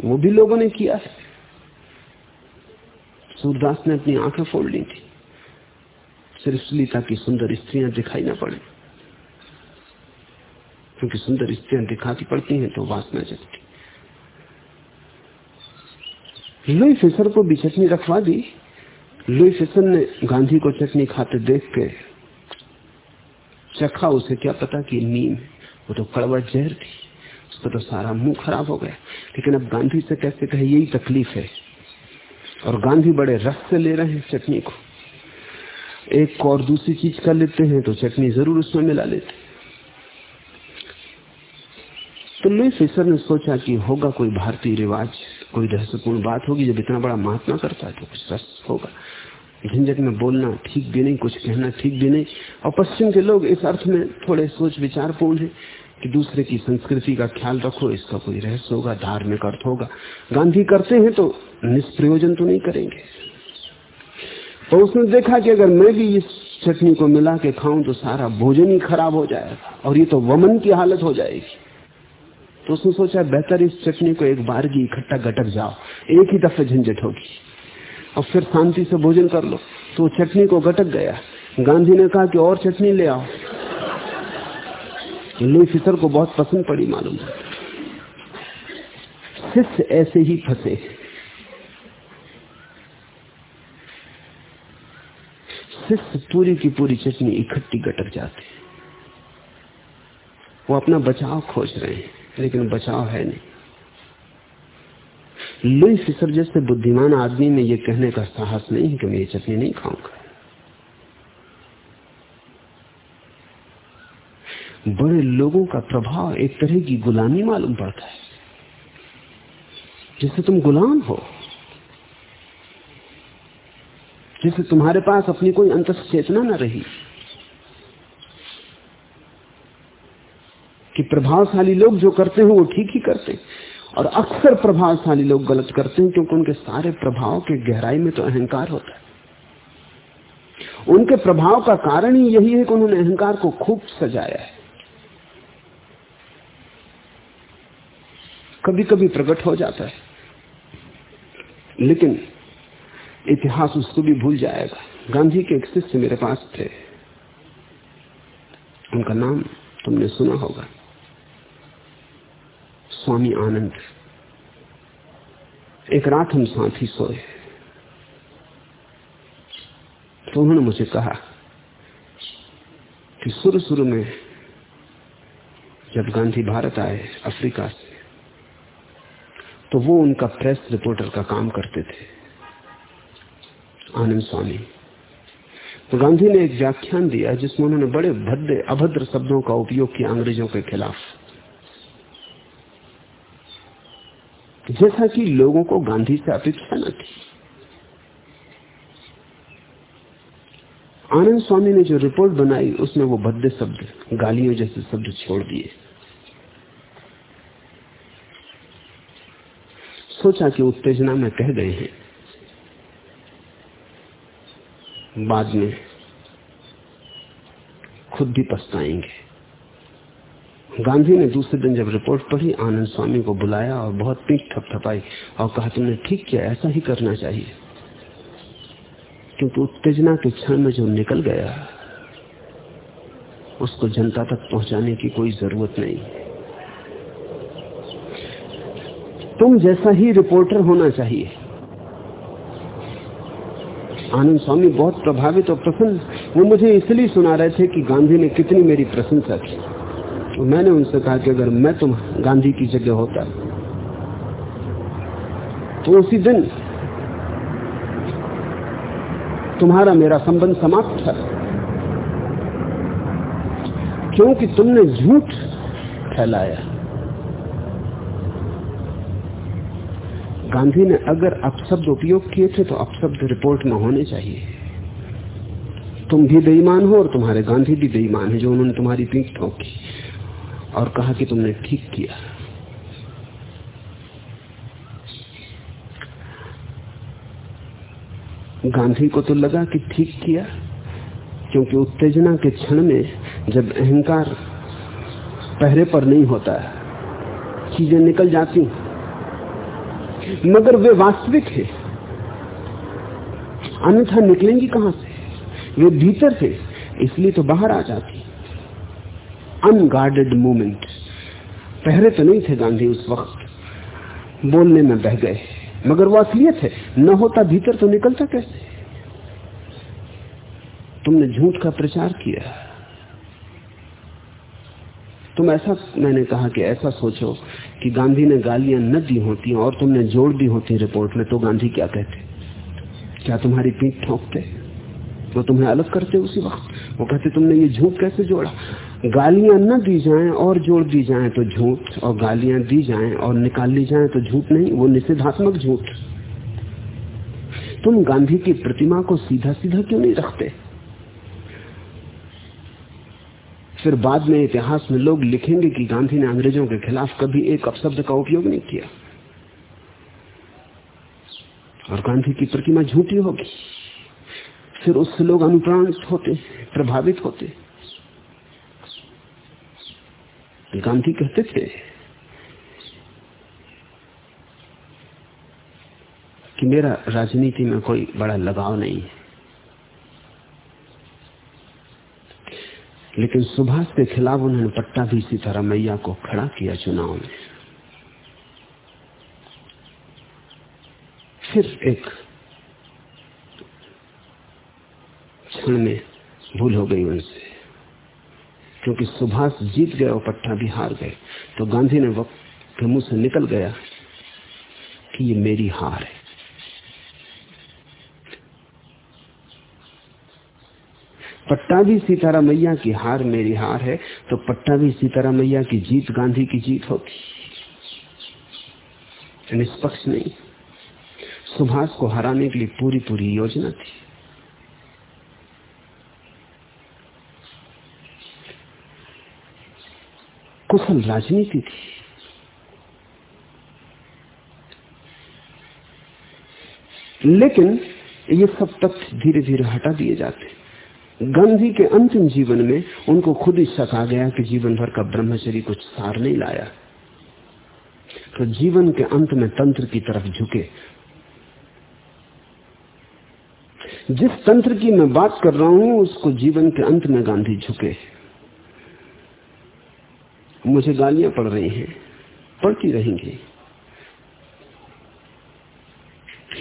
S2: वो भी लोगों ने किया है। सूरदास ने अपनी आँखें फोड़ ली थी। सिर्फ़ इसलिए की सुंदर स्त्रियाँ दिखाई ना पड़े। क्योंकि सुंदर स्त्रियाँ दिखाती पड़ती हैं तो वासना जगती। लुई फिसर को भी चटनी रखवा दी। लुई फिसर ने गांधी को चटनी खाते देख के चखा उसे, क्या पता कि नीम, वो तो कड़वा जहर थी, उसका तो सारा मुँह खराब हो गया। लेकिन अब गांधी से कैसे कहे, यही तकलीफ़ है। और गांधी बड़े रस से ले रहे हैं चटनी को। एक और दूसरी चीज़ कर लेते हैं तो चटनी ज़रूर उसमें मिला लेते तो लुई फिसर ने सोचा कि होगा कोई भारतीय रिवाज। कोई रहस्यपूर्ण बात होगी जब इतना बड़ा महात्मा करता है तो कुछ रस होगा। झंझट में बोलना ठीक भी नहीं, कुछ कहना ठीक भी नहीं। और पश्चिम के लोग इस अर्थ में थोड़े सोच विचारपूर्ण है कि दूसरे की संस्कृति का ख्याल रखो, इसका कोई रहस्य होगा, धार्मिक अर्थ होगा। गांधी करते हैं तो निष्प्रयोजन तो नहीं करेंगे। तो उसने देखा कि अगर मैं भी इस चटनी को मिला के खाऊं तो सारा भोजन ही खराब हो जाएगा, और ये तो वमन की हालत हो जाएगी। तो उसने सोचा, बेहतर इस चटनी को एक बार की इकट्ठा गटक जाओ। एक ही दफे झंझट होगी। और फिर शांति से भोजन कर लो। तो चटनी को गटक गया। गांधी ने कहा कि और चटनी ले आओ। लुई फिसर को बहुत पसंद पड़ी मालूम। शिष्य ऐसे ही फंसे। शिष्य पूरी की पूरी चटनी इकट्ठी गटक जाते। वो अपना बचाव खोज रहे हैं। लेकिन बचाव है नहीं। लुई फिसर जैसे बुद्धिमान आदमी में यह कहने का साहस नहीं है कि मैं ये चटनी नहीं खाऊँगा। बड़े लोगों का प्रभाव एक तरह की गुलामी मालूम पड़ता है। जैसे तुम गुलाम हो, जैसे तुम्हारे पास अपनी कोई अंत चेतना न रही कि प्रभावशाली लोग जो करते हैं, वो ठीक ही करते और अक्सर प्रभावशाली लोग गलत करते हैं, क्योंकि उनके सारे प्रभाव के गहराई में तो अहंकार होता है। उनके प्रभाव का कारण ही यही है कि उन्होंने अहंकार को खूब सजाया है। कभी कभी प्रकट हो जाता है। लेकिन इतिहास उसको भी भूल जाएगा। गांधी के एक शिष्य मेरे पास थे। उनका नाम तुमने सुना होगा। स्वामी आनंद। एक रात हम साथ ही सोए। तो उन्होंने मुझे कहा कि शुरू शुरू में जब गांधी भारत आए अफ्रीका से तो वो उनका प्रेस रिपोर्टर का काम करते थे। आनंद स्वामी तो गांधी ने एक व्याख्यान दिया जिसमें उन्होंने बड़े भद्र अभद्र शब्दों का उपयोग किया अंग्रेज़ों के खिलाफ। जैसा कि लोगों को गांधी से अपेक्षा न थी। आनंद स्वामी ने जो रिपोर्ट बनाई, उसमें वो भद्दे शब्द, गालियों जैसे शब्द छोड़ दिए। सोचा कि उत्तेजना में कह गए हैं। बाद में खुद भी पछताएँगे। गांधी ने दूसरे दिन जब रिपोर्ट पढ़ी, आनंद स्वामी को बुलाया और बहुत पीठ थपथपाई और कहा, तुमने ठीक किया, ऐसा ही करना चाहिए। क्योंकि उत्तेजना के क्षण में जो निकल गया, उसको जनता तक पहुँचाने की कोई ज़रूरत नहीं। तुम जैसा ही रिपोर्टर होना चाहिए। आनंद स्वामी बहुत प्रभावित और प्रसन्न। वो मुझे इसलिए सुना रहे थे कि गांधी ने कितनी मेरी प्रशंसा की। तो मैंने उनसे कहा कि अगर मैं तुम गांधी की जगह होता तो उसी दिन तुम्हारा मेरा संबंध समाप्त था। क्योंकि तुमने झूठ फैलाया। गांधी ने अगर अपशब्द उपयोग किए थे तो अपशब्द रिपोर्ट में होने चाहिए। तुम भी बेईमान हो और तुम्हारे गांधी भी बेईमान है, जो उन्होंने तुम्हारी पीठ ठोकी। और कहा कि तुमने ठीक किया। गांधी को तो लगा कि ठीक किया, क्योंकि उत्तेजना के क्षण में जब अहंकार पहरे पर नहीं होता है चीज़ें निकल जाती मगर वे वास्तविक है। अन्यथा निकलेंगी कहाँ से? वे भीतर थे इसलिए तो बाहर आ जाती अनगार्डेड मूवमेंट पहरे तो नहीं थे गांधी उस वक्त। बोलने में बह गए। मगर वो असलियत है। न होता भीतर तो निकलता कैसे? तुमने झूठ का प्रचार किया। तुम ऐसा, मैंने कहा कि ऐसा सोचो कि गांधी ने गालियाँ न दी होती और तुमने जोड़ दी होती रिपोर्ट में तो गांधी क्या कहते? क्या तुम्हारी पीठ ठोंकते? वो तुम्हें अलग करते उसी वक्त? वो कहते, तुमने ये झूठ कैसे जोड़ा? गालियाँ न दी जाएँ और जोड़ दी जाएँ तो झूठ, और गालियाँ दी जाएँ और निकाल ली जाएँ तो झूठ नहीं, वो निषेधात्मक झूठ। तुम गांधी की प्रतिमा को सीधा सीधा क्यों नहीं रखते? फिर बाद में इतिहास में लोग लिखेंगे कि गांधी ने अंग्रेज़ों के खिलाफ कभी एक अपशब्द का उपयोग नहीं किया। और गांधी की प्रतिमा झूठी होगी। फिर उससे लोग अनुप्राणित होते, प्रभावित होते। गांधी कहते थे कि मेरा राजनीति में कोई बड़ा लगाव नहीं है। लेकिन सुभाष के खिलाफ उन्होंने पट्टा भी सीतारामैया को खड़ा किया चुनाव में। फिर एक क्षण में भूल हो गई उनसे। क्योंकि सुभाष जीत गए और पट्टा भी हार गए। तो गांधी ने वक्त के मुँह से निकल गया कि ये मेरी हार है। पट्टा भी सीताराम मैया की हार मेरी हार है तो पट्टा भी सीतारा मैया की जीत गांधी की जीत होती निष्पक्ष नहीं। सुभाष को हराने के लिए पूरी पूरी योजना थी। कुशल राजनीति थी। लेकिन ये सब तथ्य धीरे धीरे हटा दिए जाते। गांधी के अंतिम जीवन में उनको खुद ही शक आ गया कि जीवन भर का ब्रह्मचरी कुछ सार नहीं लाया। तो जीवन के अंत में तंत्र की तरफ़ झुके। जिस तंत्र की मैं बात कर रहा हूँ, उसको जीवन के अंत में गांधी झुके। मुझे गालियाँ पड़ रही हैं। पड़ती रहेंगी।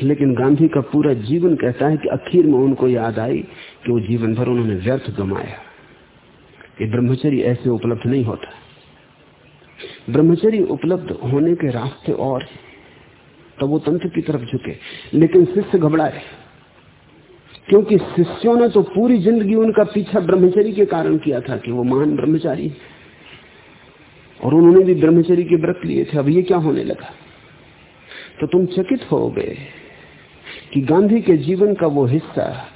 S2: लेकिन गांधी का पूरा जीवन कहता है कि आखिर में उनको याद आई कि वो जीवन भर उन्होंने व्यर्थ गमाया। कि ब्रह्मचर्य ऐसे उपलब्ध नहीं होता। ब्रह्मचर्य उपलब्ध होने के रास्ते और तो वो तंत्र की तरफ़ झुके, लेकिन शिष्य घबराए। क्योंकि शिष्यों ने तो पूरी ज़िंदगी उनका पीछा ब्रह्मचर्य के कारण किया था कि वो महान ब्रह्मचारी है। और उन्होंने भी ब्रह्मचरी के व्रत लिए थे, अब ये क्या होने लगा? तो तुम चकित हो गए कि गांधी के जीवन का वो हिस्सा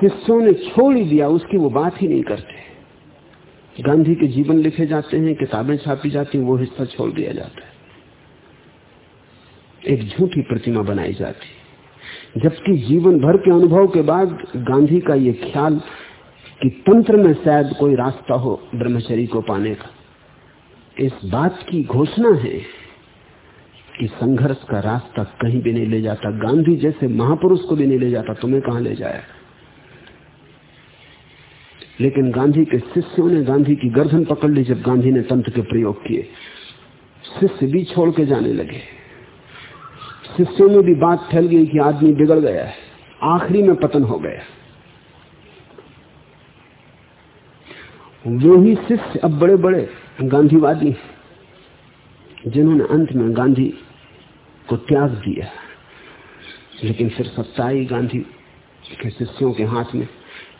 S2: शिष्यों ने छोड़ ही दिया, उसकी वो बात ही नहीं करते। गांधी के जीवन लिखे जाते हैं, किताबें छापी जाती हैं, वो हिस्सा छोड़ दिया जाता है। एक झूठी प्रतिमा बनाई जाती जबकि जीवन भर के अनुभव के बाद गांधी का ये ख्याल कि तंत्र में शायद कोई रास्ता हो ब्रह्मचरी को पाने का। इस बात की घोषणा है कि संघर्ष का रास्ता कहीं भी नहीं ले जाता। गांधी जैसे महापुरुष को भी नहीं ले जाता, तुम्हें कहाँ ले जाए लेकिन गांधी के शिष्यों ने गांधी की गर्दन पकड़ ली जब गांधी ने तंत्र के प्रयोग किए। शिष्य भी छोड़ के जाने लगे। शिष्यों में भी बात फैल गई कि आदमी बिगड़ गया है, आखिरी में पतन हो गया। वो ही शिष्य अब बड़े बड़े गांधीवादी जिन्होंने अंत में गांधी को त्याग दिया। लेकिन फिर सत्ता गांधी के शिष्यों के हाथ में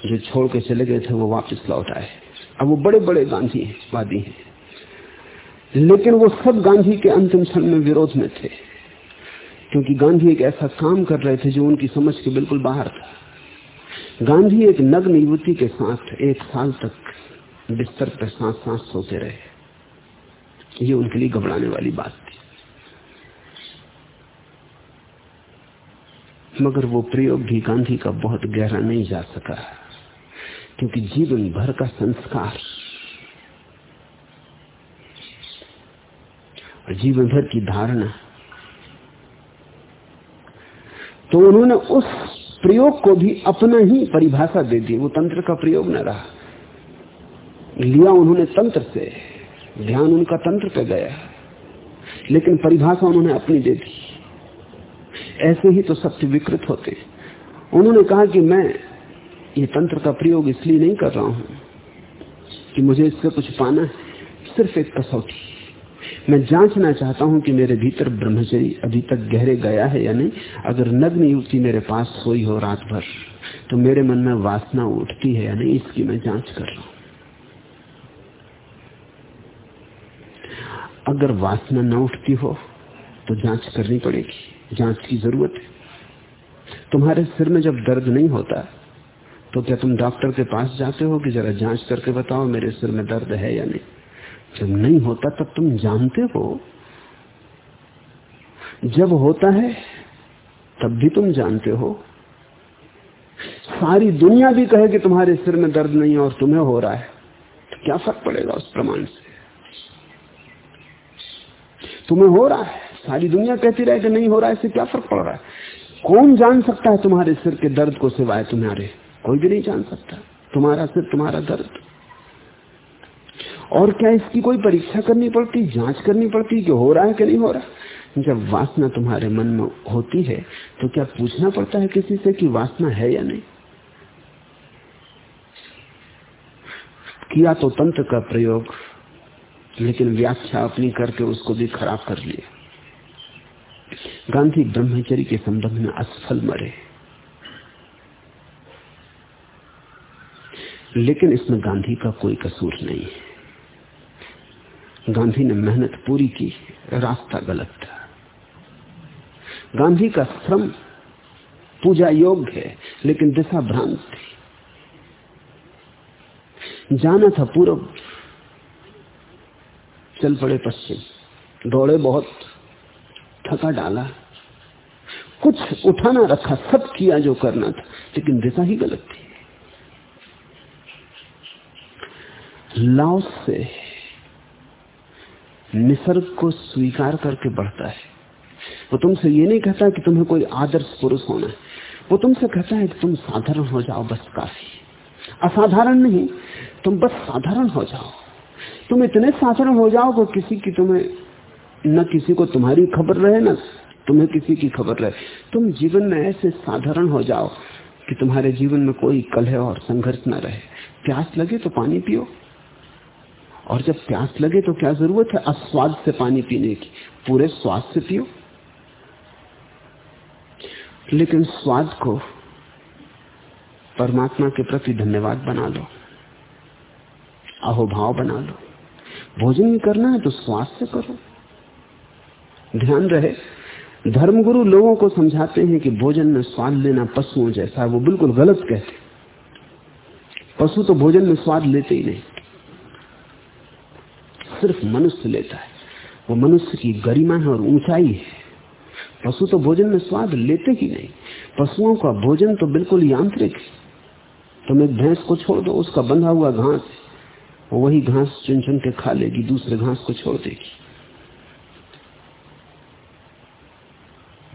S2: जो छोड़ के चले गए थे, वो वापस लौट आए। अब वो बड़े बड़े गांधी वादी हैं। लेकिन वो सब गांधी के अंतिम क्षण में विरोध में थे, क्योंकि गांधी एक ऐसा काम कर रहे थे जो उनकी समझ के बिल्कुल बाहर था। गांधी एक नग्न युवती के साथ एक साल तक बिस्तर पर सांस सांस सोते रहे। ये उनके लिए घबराने वाली बात थी। मगर वो प्रयोग भी गांधी का बहुत गहरा नहीं जा सका, क्योंकि जीवन भर का संस्कार और जीवन भर की धारणा। तो उन्होंने उस प्रयोग को भी अपना ही परिभाषा दे दी। वो तंत्र का प्रयोग न रहा। लिया उन्होंने तंत्र से। ध्यान उनका तंत्र पे गया। लेकिन परिभाषा उन्होंने अपनी दे दी। ऐसे ही तो सत्य विकृत होते। उन्होंने कहा कि मैं ये तंत्र का प्रयोग इसलिए नहीं कर रहा हूँ कि मुझे इससे कुछ पाना है। सिर्फ़ एक कसौटी। मैं जांचना चाहता हूँ कि मेरे भीतर ब्रह्मचरी अभी तक गहरे गया है या नहीं। अगर नग्न युवती मेरे पास सोई हो रात भर तो मेरे मन में वासना उठती है या नहीं, इसकी मैं जाँच कर रहा हूँ। अगर वासना न उठती हो तो जाँच करनी पड़ेगी। जाँच की ज़रूरत है। तुम्हारे सिर में जब दर्द नहीं होता तो क्या तुम डॉक्टर के पास जाते हो कि जरा जाँच करके बताओ मेरे सिर में दर्द है या नहीं? जब नहीं होता, तब तुम जानते हो। जब होता है, तब भी तुम जानते हो। सारी दुनिया भी कहे कि तुम्हारे सिर में दर्द नहीं और तुम्हें हो रहा है तो क्या फ़र्क पड़ेगा उस प्रमाण से? तुम्हें हो रहा है? सारी दुनिया कहती रहे कि नहीं हो रहा है, इससे क्या फ़र्क पड़ रहा है? कौन जान सकता है तुम्हारे सिर के दर्द को सिवाय तुम्हारे? कोई भी नहीं जान सकता। तुम्हारा सिर, तुम्हारा दर्द। और क्या इसकी कोई परीक्षा करनी पड़ती, जाँच करनी पड़ती कि हो रहा है कि नहीं हो रहा? जब वासना तुम्हारे मन में होती है तो क्या पूछना पड़ता है किसी से कि वासना है या नहीं? किया तो तंत्र का प्रयोग लेकिन व्याख्या अपनी करके उसको भी खराब कर लिया गांधी ब्रह्मचरी के संबंध में असफल मरे। लेकिन इसमें गांधी का कोई कसूर नहीं है। गांधी ने मेहनत पूरी की, रास्ता गलत था। गांधी का श्रम पूजा योग्य है, लेकिन दिशा भ्रांत थी। जाना था पूर्व चल पड़े पश्चिम। दौड़े बहुत, थका डाला। कुछ उठाना रखा, सब किया जो करना था, लेकिन दिशा ही गलत थी। लाओस से निसर्ग को स्वीकार करके बढ़ता है। वो तुमसे ये नहीं कहता कि तुम्हें कोई आदर्श पुरुष होना है। वो तुमसे कहता है कि तुम साधारण हो जाओ, बस काफ़ी। असाधारण नहीं, तुम बस साधारण हो जाओ। तुम इतने साधारण हो जाओ कि किसी की तुम्हें, न किसी को तुम्हारी खबर रहे, ना तुम्हें किसी की खबर रहे। तुम जीवन में ऐसे साधारण हो जाओ कि तुम्हारे जीवन में कोई कलह और संघर्ष न रहे। प्यास लगे तो पानी पियो। और जब प्यास लगे तो क्या ज़रूरत है? अस्वाद से पानी पीने की। पूरे स्वाद से पियो। लेकिन स्वाद को परमात्मा के प्रति धन्यवाद बना लो। अहोभाव बना लो। भोजन करना है तो स्वाद से करो। ध्यान रहे। धर्मगुरु लोगों को समझाते हैं कि भोजन में स्वाद लेना पशुओं जैसा, वो बिल्कुल गलत कहते पशु तो भोजन में स्वाद लेते ही नहीं। सिर्फ़ मनुष्य लेता है। वो मनुष्य की गरिमा है और ऊंचाई है। पशु तो भोजन में स्वाद लेते ही नहीं। पशुओं का भोजन तो बिल्कुल यांत्रिक है। तुम एक भैंस को छोड़ दो, उसका बंधा हुआ घास वही घास चुन चुन के खा लेगी, दूसरे घास को छोड़ देगी।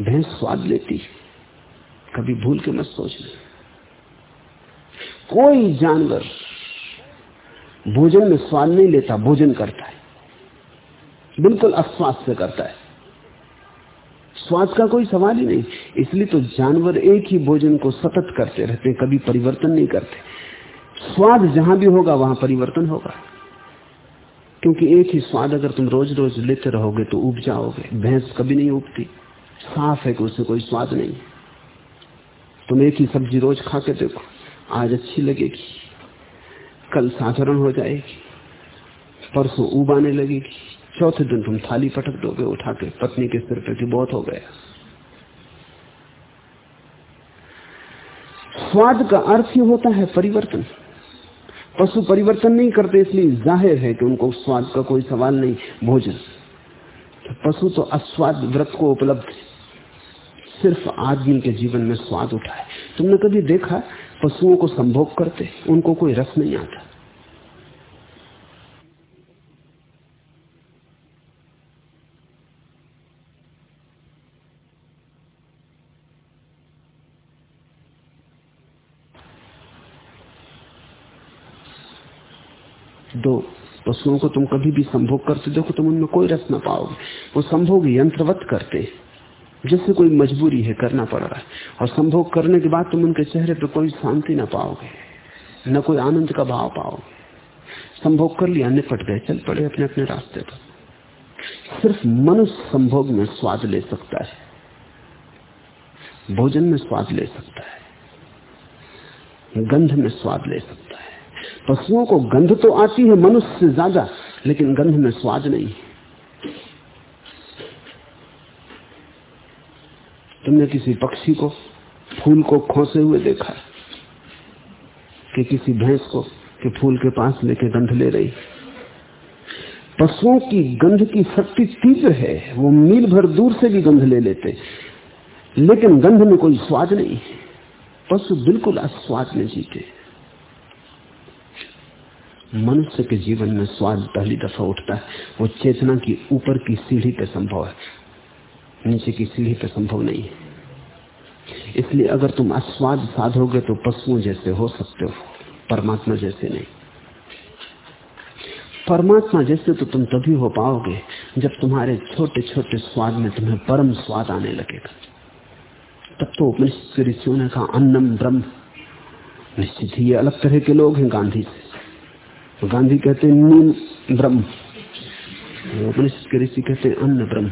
S2: भैंस स्वाद लेती कभी भूल के मत सोचना। कोई जानवर भोजन में स्वाद नहीं लेता, भोजन करता है। बिल्कुल अस्वाद से करता है। स्वाद का कोई सवाल ही नहीं। इसलिए तो जानवर एक ही भोजन को सतत करते रहते कभी परिवर्तन नहीं करते। स्वाद जहाँ भी होगा, वहाँ परिवर्तन होगा। क्योंकि एक ही स्वाद अगर तुम रोज रोज लेते रहोगे तो उब जाओगे। भैंस कभी नहीं उगती साफ़ है कि उससे कोई स्वाद नहीं तुम एक ही सब्ज़ी रोज खा के देखो, आज अच्छी लगेगी। कल साधारण हो जाएगी। परसों ऊब आने लगेगी। चौथे दिन तुम थाली पटक दोगे, उठा के पत्नी के सिर पर कि बहुत हो गया। स्वाद का अर्थ ही होता है परिवर्तन। पशु परिवर्तन नहीं करते, इसलिए ज़ाहिर है कि उनको स्वाद का कोई सवाल नहीं, भोजन। तो पशु तो अस्वाद व्रत को उपलब्ध सिर्फ़ आदमी के जीवन में स्वाद उठाए। तुमने कभी देखा, पशुओं को संभोग करते, उनको कोई रस नहीं आता? दो। पशुओं को तुम कभी भी संभोग करते देखो तुम उनमें कोई रस ना पाओगे। वो संभोग यंत्रवत करते जिससे कोई मजबूरी है, करना पड़ रहा है। और संभोग करने के बाद तुम उनके चेहरे पर कोई शांति ना पाओगे, न कोई आनंद का भाव पाओगे। संभोग कर लिया, निपट गए, चल पड़े अपने अपने रास्ते पर। सिर्फ़ मनुष्य संभोग में स्वाद ले सकता है। भोजन में स्वाद ले सकता है। गंध में स्वाद ले सकता है। पशुओं को गंध तो आती है मनुष्य से ज़्यादा, लेकिन गंध में स्वाद नहीं। तुमने किसी पक्षी को, फूल को खोसे हुए देखा? कि किसी भैंस को कि फूल के पास लेके गंध ले रही? पशुओं की गंध की शक्ति तीव्र है, वो मील भर दूर से भी गंध ले लेते, लेकिन गंध में कोई स्वाद नहीं। पशु बिल्कुल अस्वाद में जीते। मनुष्य के जीवन में स्वाद पहली दफ़ा उठता है। वो चेतना की ऊपर की सीढ़ी पे संभव है। नीचे की सीढ़ी पे संभव नहीं है। इसलिए अगर तुम अस्वाद साधोगे तो पशुओं जैसे हो सकते हो, परमात्मा जैसे नहीं। परमात्मा जैसे तो तुम तभी हो पाओगे जब तुम्हारे छोटे छोटे स्वाद में तुम्हें परम स्वाद आने लगेगा। तब तो उपनिषद ऋषियों ने कहा, अन्नम ब्रह्म। निश्चित ही अलग तरह के लोग हैं गांधी से। तो गांधी कहते हैं नीम ब्रह्म। उपनिषद के ऋषि कहते हैं अन्न ब्रह्म।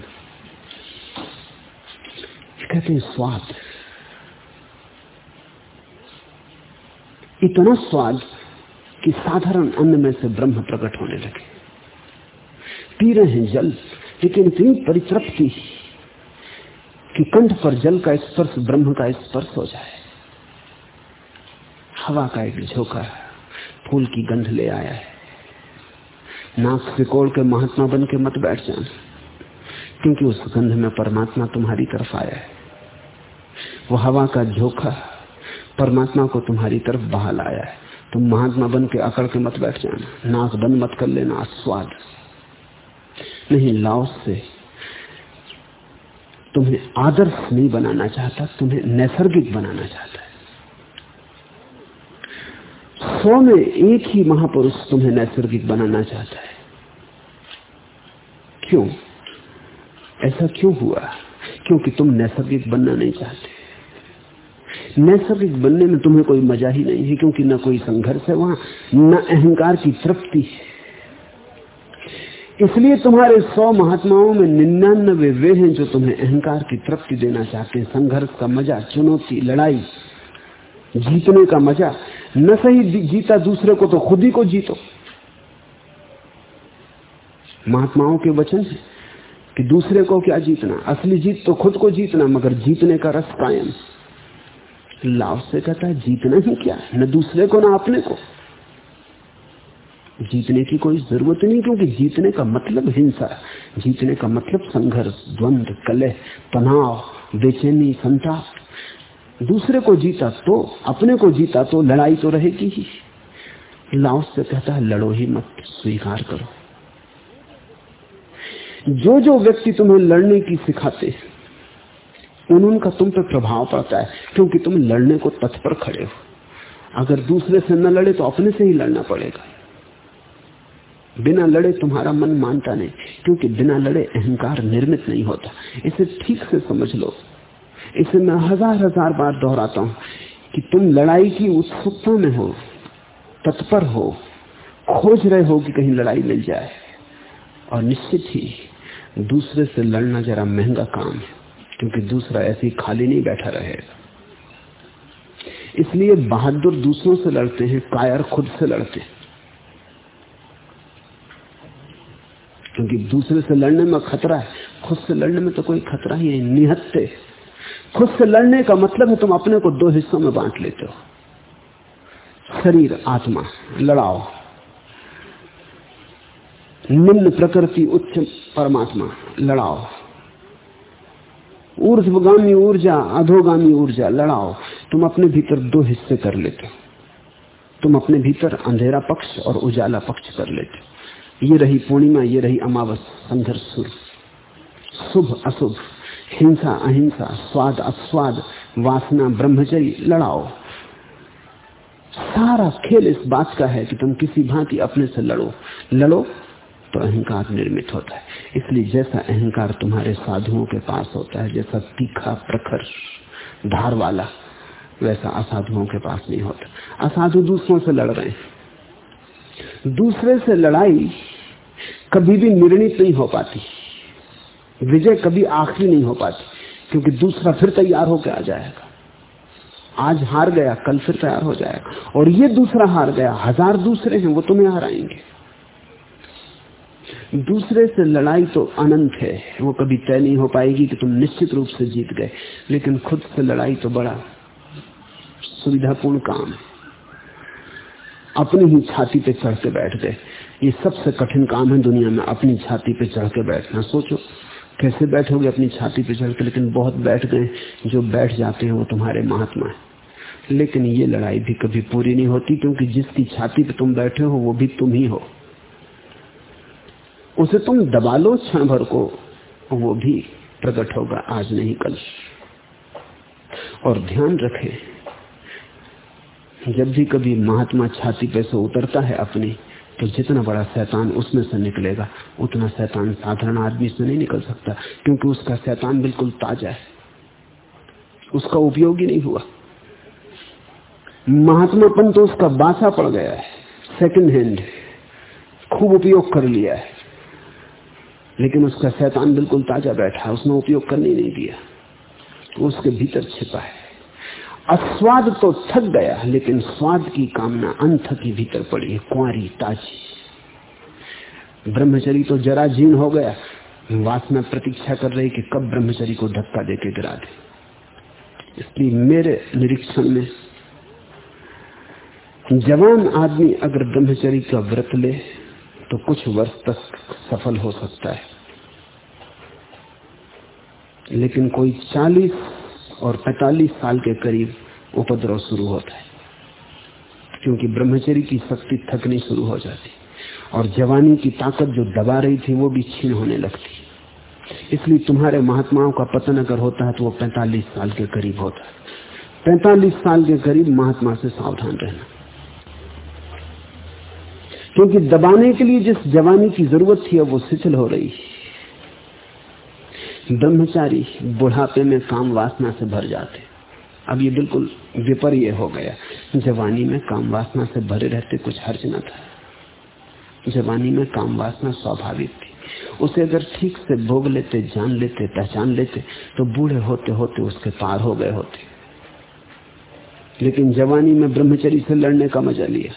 S2: कहते हैं, स्वाद। इतना स्वाद कि साधारण अन्न में से ब्रह्म प्रकट होने लगे। पी रहे हैं जल, लेकिन इतनी परितृप्ति कि कंठ पर जल का स्पर्श ब्रह्म का स्पर्श हो जाए। हवा का एक झोंका फूल की गंध ले आया है। नाक सिकोड़ के महात्मा बन के मत बैठ जाना, क्योंकि उस गंध में परमात्मा तुम्हारी तरफ़ आया है। वो हवा का झोंका परमात्मा को तुम्हारी तरफ़ बहा लाया है। तुम महात्मा बन के अकड़ के मत बैठ जाना, नाक बंद मत कर लेना स्वाद नहीं लाओ से तुम्हें आदर्श नहीं बनाना चाहता, तुम्हें नैसर्गिक बनाना चाहता। सौ में एक ही महापुरुष तुम्हें नैसर्गिक बनाना चाहता है। क्यों? ऐसा क्यों हुआ? क्योंकि तुम नैसर्गिक बनना नहीं चाहते। नैसर्गिक बनने में तुम्हें कोई मज़ा ही नहीं है, क्योंकि न कोई संघर्ष है वहाँ, न अहंकार की तृप्ति है। इसलिए तुम्हारे सौ महात्माओं में निन्यानवे वे हैं जो तुम्हें अहंकार की तृप्ति देना चाहते हैं। संघर्ष का मज़ा, चुनौती, लड़ाई जीतने का मज़ा। न सही जीता दूसरे को तो खुद ही को जीतो। महात्माओं के वचन है कि दूसरे को क्या जीतना? असली जीत तो खुद को जीतना, मगर जीतने का रस कायम। लाभ से कहता है, जीतना ही क्या न दूसरे को, ना अपने को। जीतने की कोई ज़रूरत नहीं, क्योंकि जीतने का मतलब हिंसा जीतने का मतलब संघर्ष द्वंद कलह, तनाव, बेचैनी, संताप। दूसरे को जीता तो अपने को जीता तो लड़ाई तो रहेगी ही। लाओ से कहता है, लड़ो ही मत, स्वीकार करो। जो जो व्यक्ति तुम्हें लड़ने की सिखाते उन उनका तुम पर प्रभाव पड़ता है, क्योंकि तुम लड़ने को तत्पर खड़े हो। अगर दूसरे से न लड़े तो अपने से ही लड़ना पड़ेगा। बिना लड़े तुम्हारा मन मानता नहीं, क्योंकि बिना लड़े अहंकार निर्मित नहीं होता। इसे ठीक से समझ लो। इसे मैं हज़ार हज़ार बार दोहराता हूँ कि तुम लड़ाई की उत्सुकता में हो, तत्पर हो, खोज रहे हो कि कहीं लड़ाई मिल जाए। और निश्चित ही दूसरे से लड़ना जरा महँगा काम है, क्योंकि दूसरा ऐसे ही खाली नहीं बैठा रहेगा। इसलिए बहादुर दूसरों से लड़ते हैं, कायर खुद से लड़ते हैं। क्योंकि दूसरे से लड़ने में खतरा है, खुद से लड़ने में तो कोई खतरा ही नहीं, निहत्ते। खुद से लड़ने का मतलब है तुम अपने को दो हिस्सों में बांट लेते हो। शरीर, आत्मा, लड़ाओ। निम्न प्रकृति, उच्च परमात्मा, लड़ाओ। ऊर्ध्वगामी ऊर्जा, अधोगामी ऊर्जा, लड़ाओ। तुम अपने भीतर दो हिस्से कर लेते हो। तुम अपने भीतर अंधेरा पक्ष और उजाला पक्ष कर लेते हो। ये रही पूर्णिमा, ये रही अमावस संघर्ष शुभ, अशुभ। हिंसा, अहिंसा, स्वाद अस्वाद वासना, ब्रह्मचर्य, लड़ाओ। सारा खेल इस बात का है कि तुम किसी भांति अपने से लड़ो। लड़ो तो अहंकार निर्मित होता है। इसलिए जैसा अहंकार तुम्हारे साधुओं के पास होता है, जैसा तीखा प्रखर धार वाला वैसा असाधुओं के पास नहीं होता। असाधु दूसरों से लड़ रहे हैं। दूसरे से लड़ाई कभी भी निर्णित नहीं हो पाती। विजय कभी आखिरी नहीं हो पाती, क्योंकि दूसरा फिर तैयार होकर आ जाएगा। आज हार गया, कल फिर तैयार हो जाएगा। और ये दूसरा हार गया, हज़ार दूसरे हैं, वो तुम्हें हराएँगे। दूसरे से लड़ाई तो अनंत है, वो कभी तय नहीं हो पाएगी कि तुम निश्चित रूप से जीत गए। लेकिन खुद से लड़ाई तो बड़ा सुविधापूर्ण काम है। अपनी ही छाती पे चढ़ के बैठ गए। ये सबसे कठिन काम है दुनिया में, अपनी छाती पे चढ़ के बैठना। सोचो कैसे बैठोगे अपनी छाती पे चढ़ के, लेकिन बहुत बैठ गए। जो बैठ जाते हैं वो तुम्हारे महात्मा है। लेकिन ये लड़ाई भी कभी पूरी नहीं होती, क्योंकि जिसकी छाती पे तुम बैठे हो, वो भी तुम ही हो। उसे तुम दबा लो क्षण भर को, वो भी प्रकट होगा आज नहीं कल। और ध्यान रखे, जब भी कभी महात्मा छाती पे से उतरता है अपनी तो जितना बड़ा शैतान उसमें से निकलेगा, उतना शैतान साधारण आदमी से नहीं निकल सकता, क्योंकि उसका शैतान बिल्कुल ताज़ा है। उसका उपयोग ही नहीं हुआ। महात्मापन तो उसका बासा पड़ गया है सेकंड हैंड खूब उपयोग कर लिया है। लेकिन उसका शैतान बिल्कुल ताज़ा बैठा है उसने उपयोग करने नहीं दिया। वो उसके भीतर छिपा है। अस्वाद तो थक गया, लेकिन स्वाद की कामना अंत की भीतर पड़ी है कुआरी ताजी। ब्रह्मचरी तो जरा जीर्ण हो गया। वासना प्रतीक्षा कर रही कि कब ब्रह्मचरी को धक्का देके गिरा दे। इसलिए मेरे निरीक्षण में जवान आदमी अगर ब्रह्मचरी का व्रत ले तो कुछ वर्ष तक सफल हो सकता है। लेकिन कोई 40 और 45 साल के करीब उपद्रव शुरू होता है। क्योंकि ब्रह्मचरी की शक्ति थकनी शुरू हो जाती और जवानी की ताकत जो दबा रही थी, वो भी छीन होने लगती इसलिए तुम्हारे महात्माओं का पतन अगर होता है तो वो 45 साल के करीब होता है। 45 साल के करीब महात्मा से सावधान रहना। क्योंकि दबाने के लिए जिस जवानी की ज़रूरत थी, अब वो शिथिल हो रही ब्रह्मचारी बुढ़ापे में काम वासना से भर जाते। अब ये बिल्कुल विपर्य हो गया। जवानी में काम वासना से भरे रहते कुछ हर्ज न था। जवानी में काम वासना स्वाभाविक थी। उसे अगर ठीक से भोग लेते, जान लेते, पहचान लेते तो बूढ़े होते होते उसके पार हो गए होते। लेकिन जवानी में ब्रह्मचरी से लड़ने का मज़ा लिया।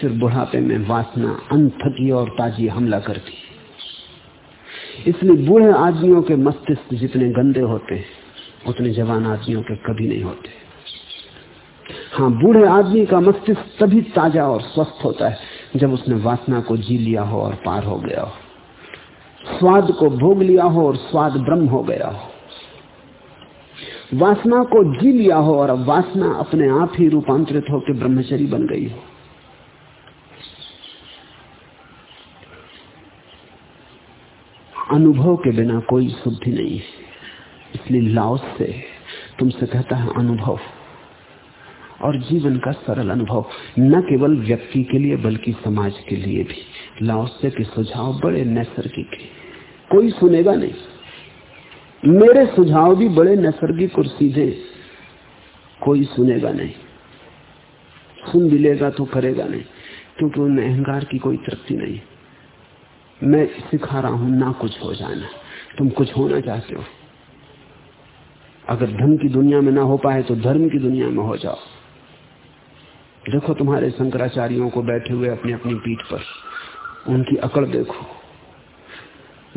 S2: फिर बुढ़ापे में वासना, अनथकी और ताजी हमला करती इसलिए बूढ़े आदमियों के मस्तिष्क जितने गंदे होते हैं, उतने जवान आदमियों के कभी नहीं होते। हाँ बूढ़े आदमी का मस्तिष्क तभी ताज़ा और स्वस्थ होता है जब उसने वासना को जी लिया हो और पार हो गया हो। स्वाद को भोग लिया हो और स्वाद ब्रह्म हो गया हो। वासना को जी लिया हो और अब वासना अपने आप ही रूपांतरित होकर ब्रह्मचरी बन गई हो। अनुभव के बिना कोई शुद्धि नहीं है। इसलिए लाओस से तुमसे कहता है अनुभव। और जीवन का सरल अनुभव, न केवल व्यक्ति के लिए, बल्कि समाज के लिए भी। लाओस से के सुझाव बड़े नैसर्गिक है। कोई सुनेगा नहीं। मेरे सुझाव भी बड़े नैसर्गिक और सीधे कोई सुनेगा नहीं। सुन भी लेगा तो करेगा नहीं, क्योंकि उनमें अहंकार की कोई तृप्ति नहीं। मैं सिखा रहा हूँ, ना कुछ हो जाना। तुम कुछ होना चाहते हो। अगर धन की दुनिया में ना हो पाए तो धर्म की दुनिया में हो जाओ। देखो तुम्हारे शंकराचार्यों को बैठे हुए अपनी अपनी पीठ पर। उनकी अकड़ देखो।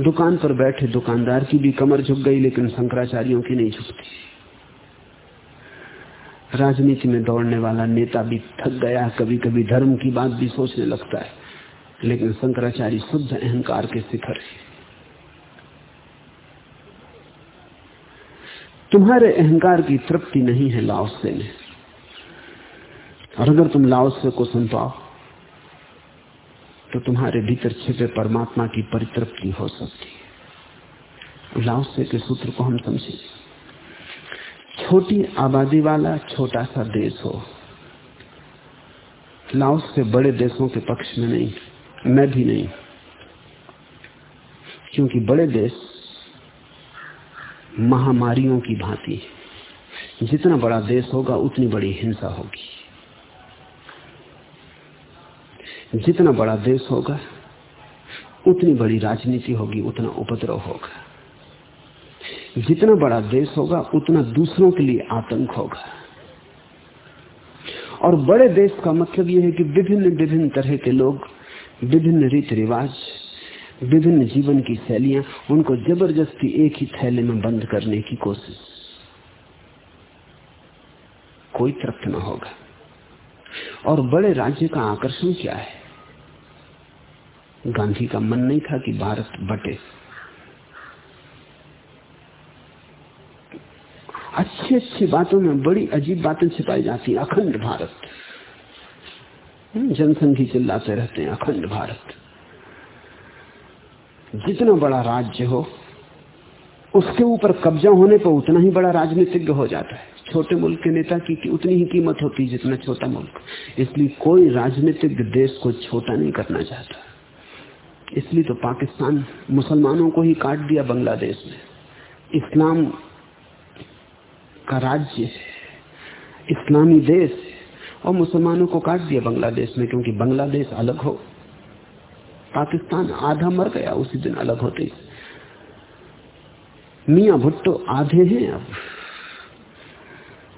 S2: दुकान पर बैठे दुकानदार की भी कमर झुक गई, लेकिन शंकराचार्यों की नहीं झुकती। राजनीति में दौड़ने वाला नेता भी थक गया। कभी कभी धर्म की बात भी सोचने लगता है। लेकिन शंकराचार्य शुद्ध अहंकार के शिखर है। तुम्हारे अहंकार की तृप्ति नहीं है लाओसे में। और अगर तुम लाओसे को सुन पाओ तो तुम्हारे भीतर छिपे परमात्मा की परितृप्ति हो सकती है। लाओसे के सूत्र को हम समझे। छोटी आबादी वाला छोटा सा देश हो। लाओस से बड़े देशों के पक्ष में नहीं। मैं भी नहीं। क्योंकि बड़े देश महामारियों की भांति जितना बड़ा देश होगा, उतनी बड़ी हिंसा होगी। जितना बड़ा देश होगा, उतनी बड़ी राजनीति होगी, उतना उपद्रव होगा। जितना बड़ा देश होगा, उतना दूसरों के लिए आतंक होगा। और बड़े देश का मतलब यह है कि विभिन्न विभिन्न तरह के लोग विभिन्न रीति रिवाज, विभिन्न जीवन की शैलियाँ, उनको ज़बरदस्ती एक ही थैले में बंद करने की कोशिश। कोई तृप्त न होगा। और बड़े राज्य का आकर्षण क्या है? गांधी का मन नहीं था कि भारत बटे। अच्छी अच्छी बातों में बड़ी अजीब बातें छिपाई जाती अखंड भारत। जनसंघी चिल्लाते रहते हैं अखंड भारत। जितना बड़ा राज्य हो उसके ऊपर कब्जा होने पर उतना ही बड़ा राजनीतिज्ञ हो जाता है। छोटे मुल्क के नेता की, उतनी ही कीमत होती है जितना छोटा मुल्क। इसलिए कोई राजनीतिक देश को छोटा नहीं करना चाहता। इसलिए तो पाकिस्तान मुसलमानों को ही काट दिया बांग्लादेश में इस्लाम का राज्य इस्लामी देश और मुसलमानों को काट दिया बांग्लादेश में, क्योंकि बांग्लादेश अलग हो। पाकिस्तान आधा मर गया, उसी दिन अलग होते ही। मियाँ भुट्टो आधे हैं अब।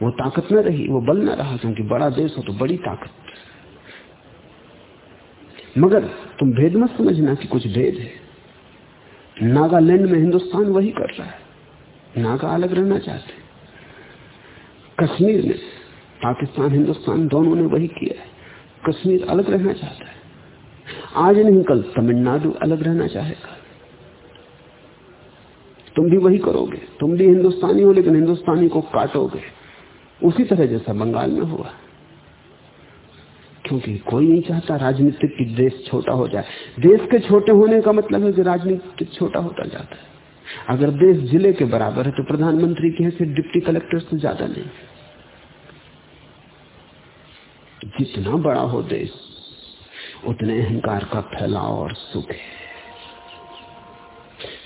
S2: वो ताकत न रही, वो बल न रहा, क्योंकि बड़ा देश हो तो बड़ी ताकत। मगर तुम भेद मत समझना कि कुछ भेद है। नागालैंड में हिंदुस्तान वही कर रहा है। नागा अलग रहना चाहते कश्मीर में पाकिस्तान, हिंदुस्तान दोनों ने वही किया है। कश्मीर अलग रहना चाहता है। आज नहीं, कल तमिलनाडु अलग रहना चाहेगा। तुम भी वही करोगे। तुम भी हिंदुस्तानी हो, लेकिन हिंदुस्तानी को काटोगे। उसी तरह जैसा बंगाल में हुआ। क्योंकि कोई नहीं चाहता राजनीतिक की देश छोटा हो जाए। देश के छोटे होने का मतलब है कि राजनीतिक छोटा होता जाता है। अगर देश ज़िले के बराबर है तो प्रधानमंत्री की हैसियत डिप्टी कलेक्टर से ज़्यादा नहीं। जितना बड़ा हो देश, उतने अहंकार का फैलाव और सुख है।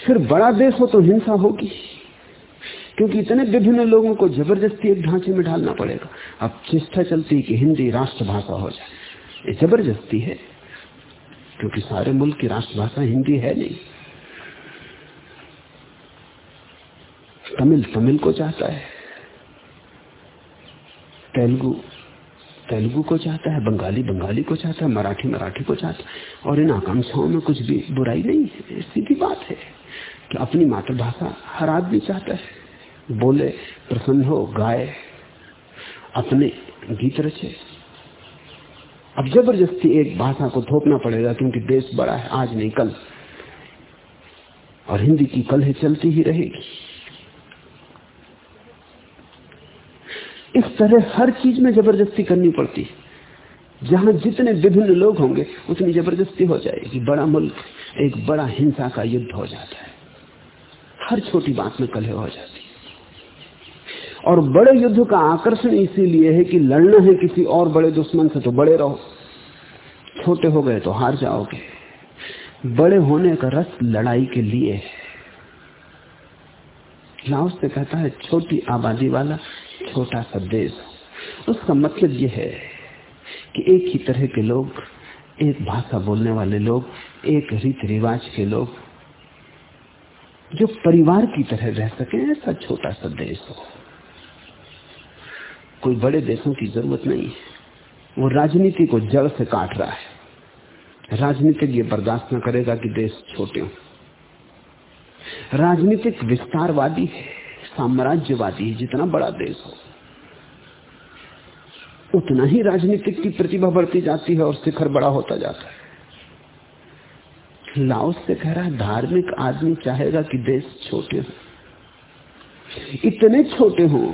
S2: फिर बड़ा देश हो तो हिंसा होगी, क्योंकि इतने विभिन्न लोगों को ज़बरदस्ती एक ढांचे में ढालना पड़ेगा। अब चेष्टा चलती है कि हिंदी राष्ट्रभाषा हो जाए। ये ज़बरदस्ती है, क्योंकि सारे मुल्क की राष्ट्रभाषा हिंदी है नहीं। तमिल तमिल को चाहता है। तेलुगु तेलुगु को चाहता है, बंगाली बंगाली को चाहता है, मराठी मराठी को चाहता है। और इन आकांक्षाओं में कुछ भी बुराई नहीं है सीधी बात है। कि अपनी मातृभाषा हर आदमी चाहता है। बोले, प्रसन्न हो, गाए, अपने गीत रचे। अब ज़बरदस्ती एक भाषा को थोपना पड़ेगा क्योंकि देश बड़ा है, आज नहीं कल। और हिंदी की कल है चलती ही रहेगी। इस तरह हर चीज़ में ज़बरदस्ती करनी पड़ती है। जहाँ जितने विभिन्न लोग होंगे, उतनी ज़बरदस्ती हो जाएगी। बड़ा मुल्क, एक बड़ा हिंसा का युद्ध हो जाता है। हर छोटी बात में कलह हो जाती है। और बड़े युद्ध का आकर्षण इसीलिए है कि लड़ना है किसी और बड़े दुश्मन से तो बड़े रहो। छोटे हो गए तो हार जाओगे। बड़े होने का रस लड़ाई के लिए है। लाओस से कहता है, छोटी आबादी वाला छोटा सा देश, उसका मतलब यह है कि एक ही तरह के लोग, एक भाषा बोलने वाले लोग, एक रीति रिवाज के लोग, जो परिवार की तरह रह सके, ऐसा छोटा सा देश हो। कोई बड़े देशों की ज़रूरत नहीं। है वो राजनीति को जड़ से काट रहा है। राजनीतिक ये बर्दाश्त न करेगा कि देश छोटे हो। राजनीतिक विस्तारवादी है। साम्राज्यवादी है जितना बड़ा देश हो, उतना ही राजनीतिक की प्रतिभा बढ़ती जाती है और शिखर बड़ा होता जाता है। लाओस से कह रहा है, धार्मिक आदमी चाहेगा कि देश छोटे हो। इतने छोटे हों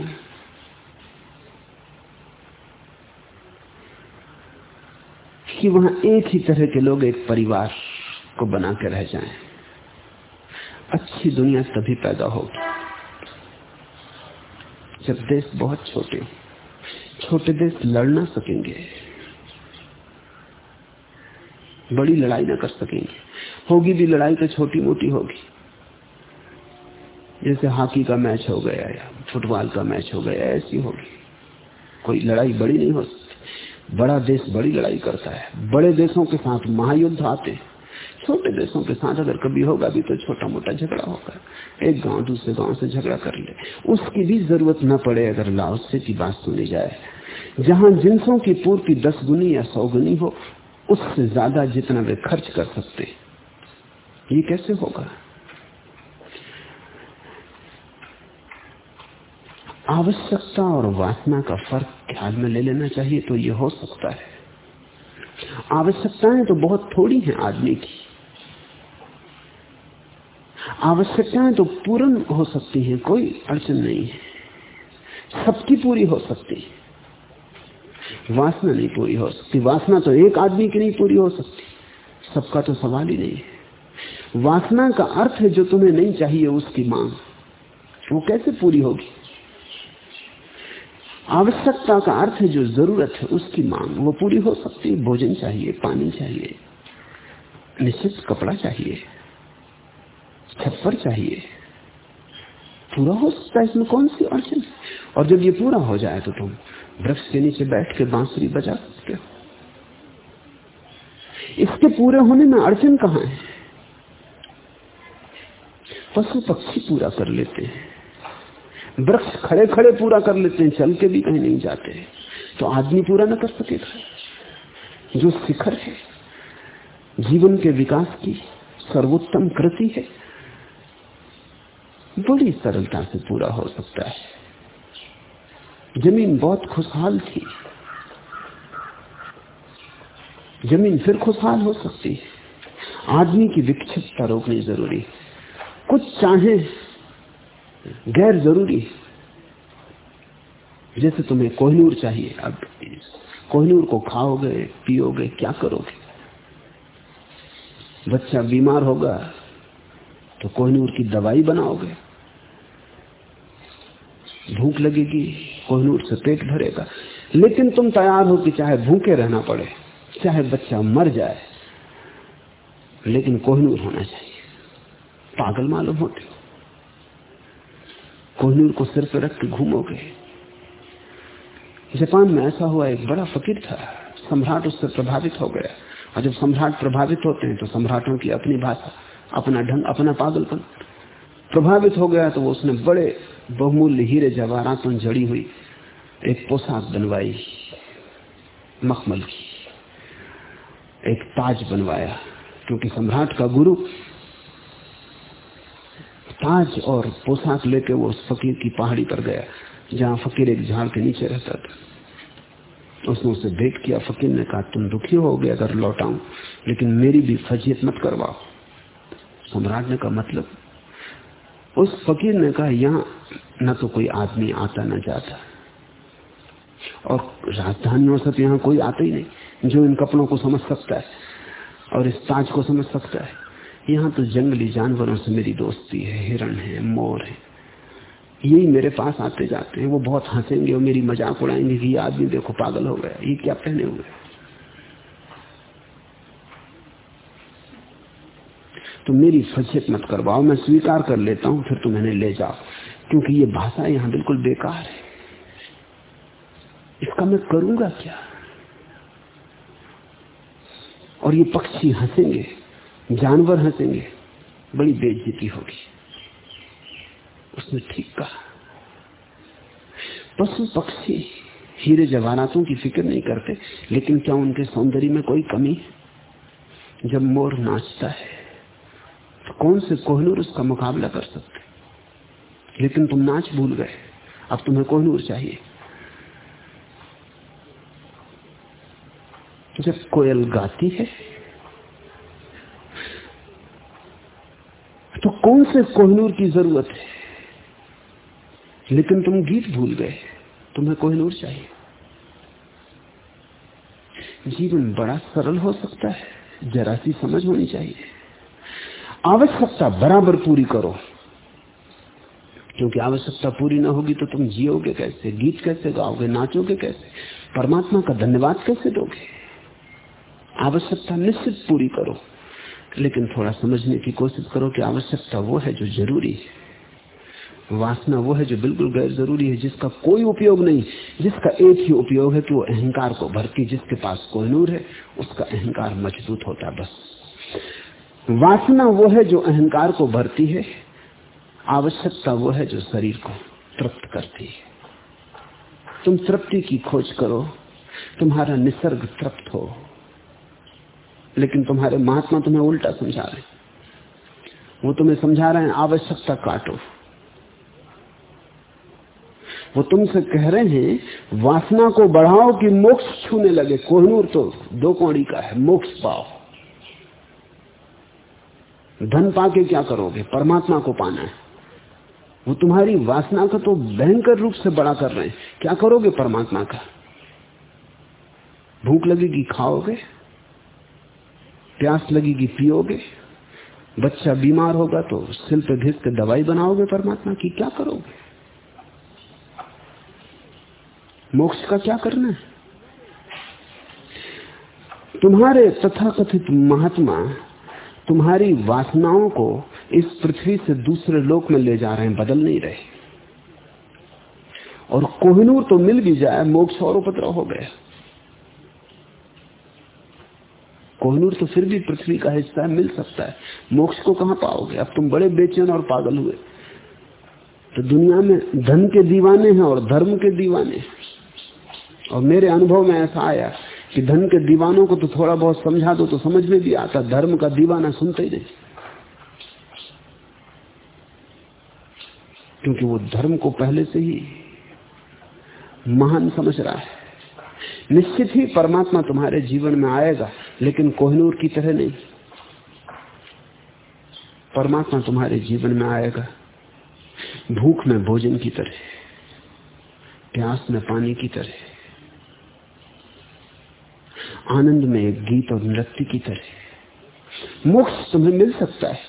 S2: कि वहाँ एक ही तरह के लोग एक परिवार को बना के रह जाएँ। अच्छी दुनिया तभी पैदा होगी। जब देश बहुत छोटे छोटे देश लड़ ना सकेंगे, बड़ी लड़ाई ना कर सकेंगे, होगी भी लड़ाई तो छोटी मोटी होगी। जैसे हॉकी का मैच हो गया या फुटबॉल का मैच हो गया, ऐसी होगी। कोई लड़ाई बड़ी नहीं हो सकती। बड़ा देश बड़ी लड़ाई करता है। बड़े देशों के साथ महायुद्ध आते हैं। छोटे देशों के साथ अगर कभी होगा भी तो छोटा मोटा झगड़ा होगा। एक गाँव दूसरे गाँव से झगड़ा कर ले। उसकी भी ज़रूरत न पड़े अगर लाओसे की बात सुनी जाए। जहाँ जिनसों की पूर्ति दस गुनी या सौ गुनी हो, उससे ज़्यादा जितना वे खर्च कर सकते। ये कैसे होगा? आवश्यकता और वासना का फ़र्क ख्याल में ले लेना चाहिए तो ये हो सकता है। आवश्यकताएँ तो बहुत थोड़ी हैं आदमी की। आवश्यकताएँ तो पूर्ण हो सकती हैं, कोई अड़चन नहीं है। सबकी पूरी हो सकती है। वासना नहीं पूरी हो सकती। वासना तो एक आदमी की नहीं पूरी हो सकती। सबका तो सवाल ही नहीं है। वासना का अर्थ है जो तुम्हें नहीं चाहिए, उसकी मांग। वो कैसे पूरी होगी? आवश्यकता का अर्थ है जो ज़रूरत है, उसकी मांग। वो पूरी हो सकती है। भोजन चाहिए, पानी चाहिए, निश्चित कपड़ा चाहिए। छप्पर चाहिए। पूरा हो सकता है इसमें कौन सी अड़चन? और जब ये पूरा हो जाए तो तुम वृक्ष के नीचे बैठ के बांसुरी बजा सकते हो। इसके पूरे होने में अड़चन कहाँ है? पशु पक्षी पूरा कर लेते हैं। वृक्ष खड़े खड़े पूरा कर लेते हैं, चल के भी कहीं नहीं जाते। तो आदमी पूरा न कर सकेगा जो शिखर है, जीवन के विकास की सर्वोत्तम कृति है। बड़ी सरलता से पूरा हो सकता है। ज़मीन बहुत खुशहाल थी। ज़मीन फिर खुशहाल हो सकती है। आदमी की विक्षिप्तता रोकनी ज़रूरी कुछ चाहे गैर ज़रूरी जैसे तुम्हें कोहनूर चाहिए, अब कोहनूर को खाओगे, पियोगे, क्या करोगे? बच्चा बीमार होगा तो कोहनूर की दवाई बनाओगे। भूख लगेगी कोहनूर से पेट भरेगा। लेकिन तुम तैयार हो कि चाहे भूखे रहना पड़े, चाहे बच्चा मर जाए, लेकिन कोहनूर होना चाहिए। पागल मालूम होते हो। कोहनूर को सिर पर रख के घूमोगे। जापान में ऐसा हुआ, एक बड़ा फकीर था, सम्राट उससे प्रभावित हो गया। और जब सम्राट प्रभावित होते हैं तो सम्राटों की अपनी भाषा, अपना ढंग, अपना पागलपन प्रभावित हो गया तो वो उसने बड़े बहुमूल्य हीरे जवाहरातों जड़ी हुई एक पोशाक बनवाई, मखमल की, एक ताज बनवाया, क्योंकि सम्राट का गुरु ताज और पोशाक लेके वो उस फकीर की पहाड़ी पर गया, जहाँ फकीर एक झाड़ के नीचे रहता था। उसने उसे भेंट किया, फकीर ने कहा, तुम दुखी हो गए अगर लौटाऊं लेकिन मेरी भी फजीयत मत करवाओ। सम्राट ने कहा मतलब उस फकीर ने कहा, यहाँ न तो कोई आदमी आता, न जाता। और राजधानी से तो यहाँ कोई आता ही नहीं, जो इन कपड़ों को समझ सकता है और इस ताज को समझ सकता है। यहाँ तो जंगली जानवरों से मेरी दोस्ती है, हिरण है, मोर है। यही मेरे पास आते जाते हैं। वो बहुत हंसेंगे और मेरी मज़ाक उड़ाएँगे कि ये आदमी देखो पागल हो गया, ये क्या पहने हुए तो मेरी फजियत मत करवाओ, मैं स्वीकार कर लेता हूँ, फिर तुम इन्हें ले जाओ। क्योंकि ये भाषा यहाँ बिल्कुल बेकार है। इसका मैं करूँगा क्या? और ये पक्षी हंसेंगे, जानवर हंसेंगे, बड़ी बेइज्जती होगी। उसने ठीक कहा। पशु पक्षी, हीरे जवानातों की फ़िक्र नहीं करते, लेकिन क्या उनके सौंदर्य में कोई कमी? है जब मोर नाचता है कौन से कोहनूर उसका मुकाबला कर सकते? लेकिन तुम नाच भूल गए। अब तुम्हें कोहनूर चाहिए। जब कोयल गाती है तो कौन से कोहनूर की ज़रूरत है? लेकिन तुम गीत भूल गए। तुम्हें कोहनूर चाहिए। जीवन बड़ा सरल हो सकता है, जरा सी समझ होनी चाहिए। आवश्यकता बराबर पूरी करो। क्योंकि आवश्यकता पूरी ना होगी तो तुम जियोगे कैसे? गीत कैसे गाओगे? नाचोगे कैसे? परमात्मा का धन्यवाद कैसे दोगे? आवश्यकता निश्चित पूरी करो। लेकिन थोड़ा समझने की कोशिश करो कि आवश्यकता वो है जो ज़रूरी है। वासना वो है जो बिल्कुल गैर ज़रूरी है, जिसका कोई उपयोग नहीं, जिसका एक ही उपयोग है कि वो अहंकार को भरती, जिसके पास कोहनूर है, उसका अहंकार मज़बूत होता बस। वासना वो है जो अहंकार को भरती है, आवश्यकता वो है जो शरीर को तृप्त करती है। तुम तृप्ति की खोज करो, तुम्हारा निसर्ग तृप्त हो, लेकिन तुम्हारे महात्मा तुम्हें उल्टा समझा रहे वो तुम्हें समझा रहे हैं, आवश्यकता काटो। वो तुमसे कह रहे हैं, वासना को बढ़ाओ कि मोक्ष छूने लगे। कोहनूर तो दो कौड़ी का है, मोक्ष पाओ। धन पाके क्या करोगे? परमात्मा को पाना है। वो तुम्हारी वासना का तो भयंकर रूप से बड़ा कर रहे हैं। क्या करोगे परमात्मा का? भूख लगेगी, खाओगे? प्यास लगेगी, पियोगे? बच्चा बीमार होगा तो सिल पे घिस के दवाई बनाओगे परमात्मा की, क्या करोगे? मोक्ष का क्या करना है? तुम्हारे तथाकथित महात्मा तुम्हारी वासनाओं को इस पृथ्वी से दूसरे लोक में ले जा रहे हैं, बदल नहीं रहे। और कोहिनूर तो मिल भी जाए, मोक्ष और उपद्रव हो गया। कोहनूर तो फिर भी पृथ्वी का हिस्सा है, मिल सकता है। मोक्ष को कहाँ पाओगे? अब तुम बड़े बेचैन और पागल हुए। तो दुनिया में धन के दीवाने हैं और धर्म के दीवाने और मेरे अनुभव में ऐसा आया कि धन के दीवानों को तो थोड़ा बहुत समझा दो तो समझ में भी आता। धर्म का दीवाना सुनते ही नहीं। क्योंकि वो धर्म को पहले से ही महान समझ रहा है। निश्चित ही परमात्मा तुम्हारे जीवन में आएगा, लेकिन कोहनूर की तरह नहीं। परमात्मा तुम्हारे जीवन में आएगा। भूख में भोजन की तरह, प्यास में पानी की तरह। आनंद में एक गीत और नृत्य की तरह मोक्ष तुम्हें मिल सकता है।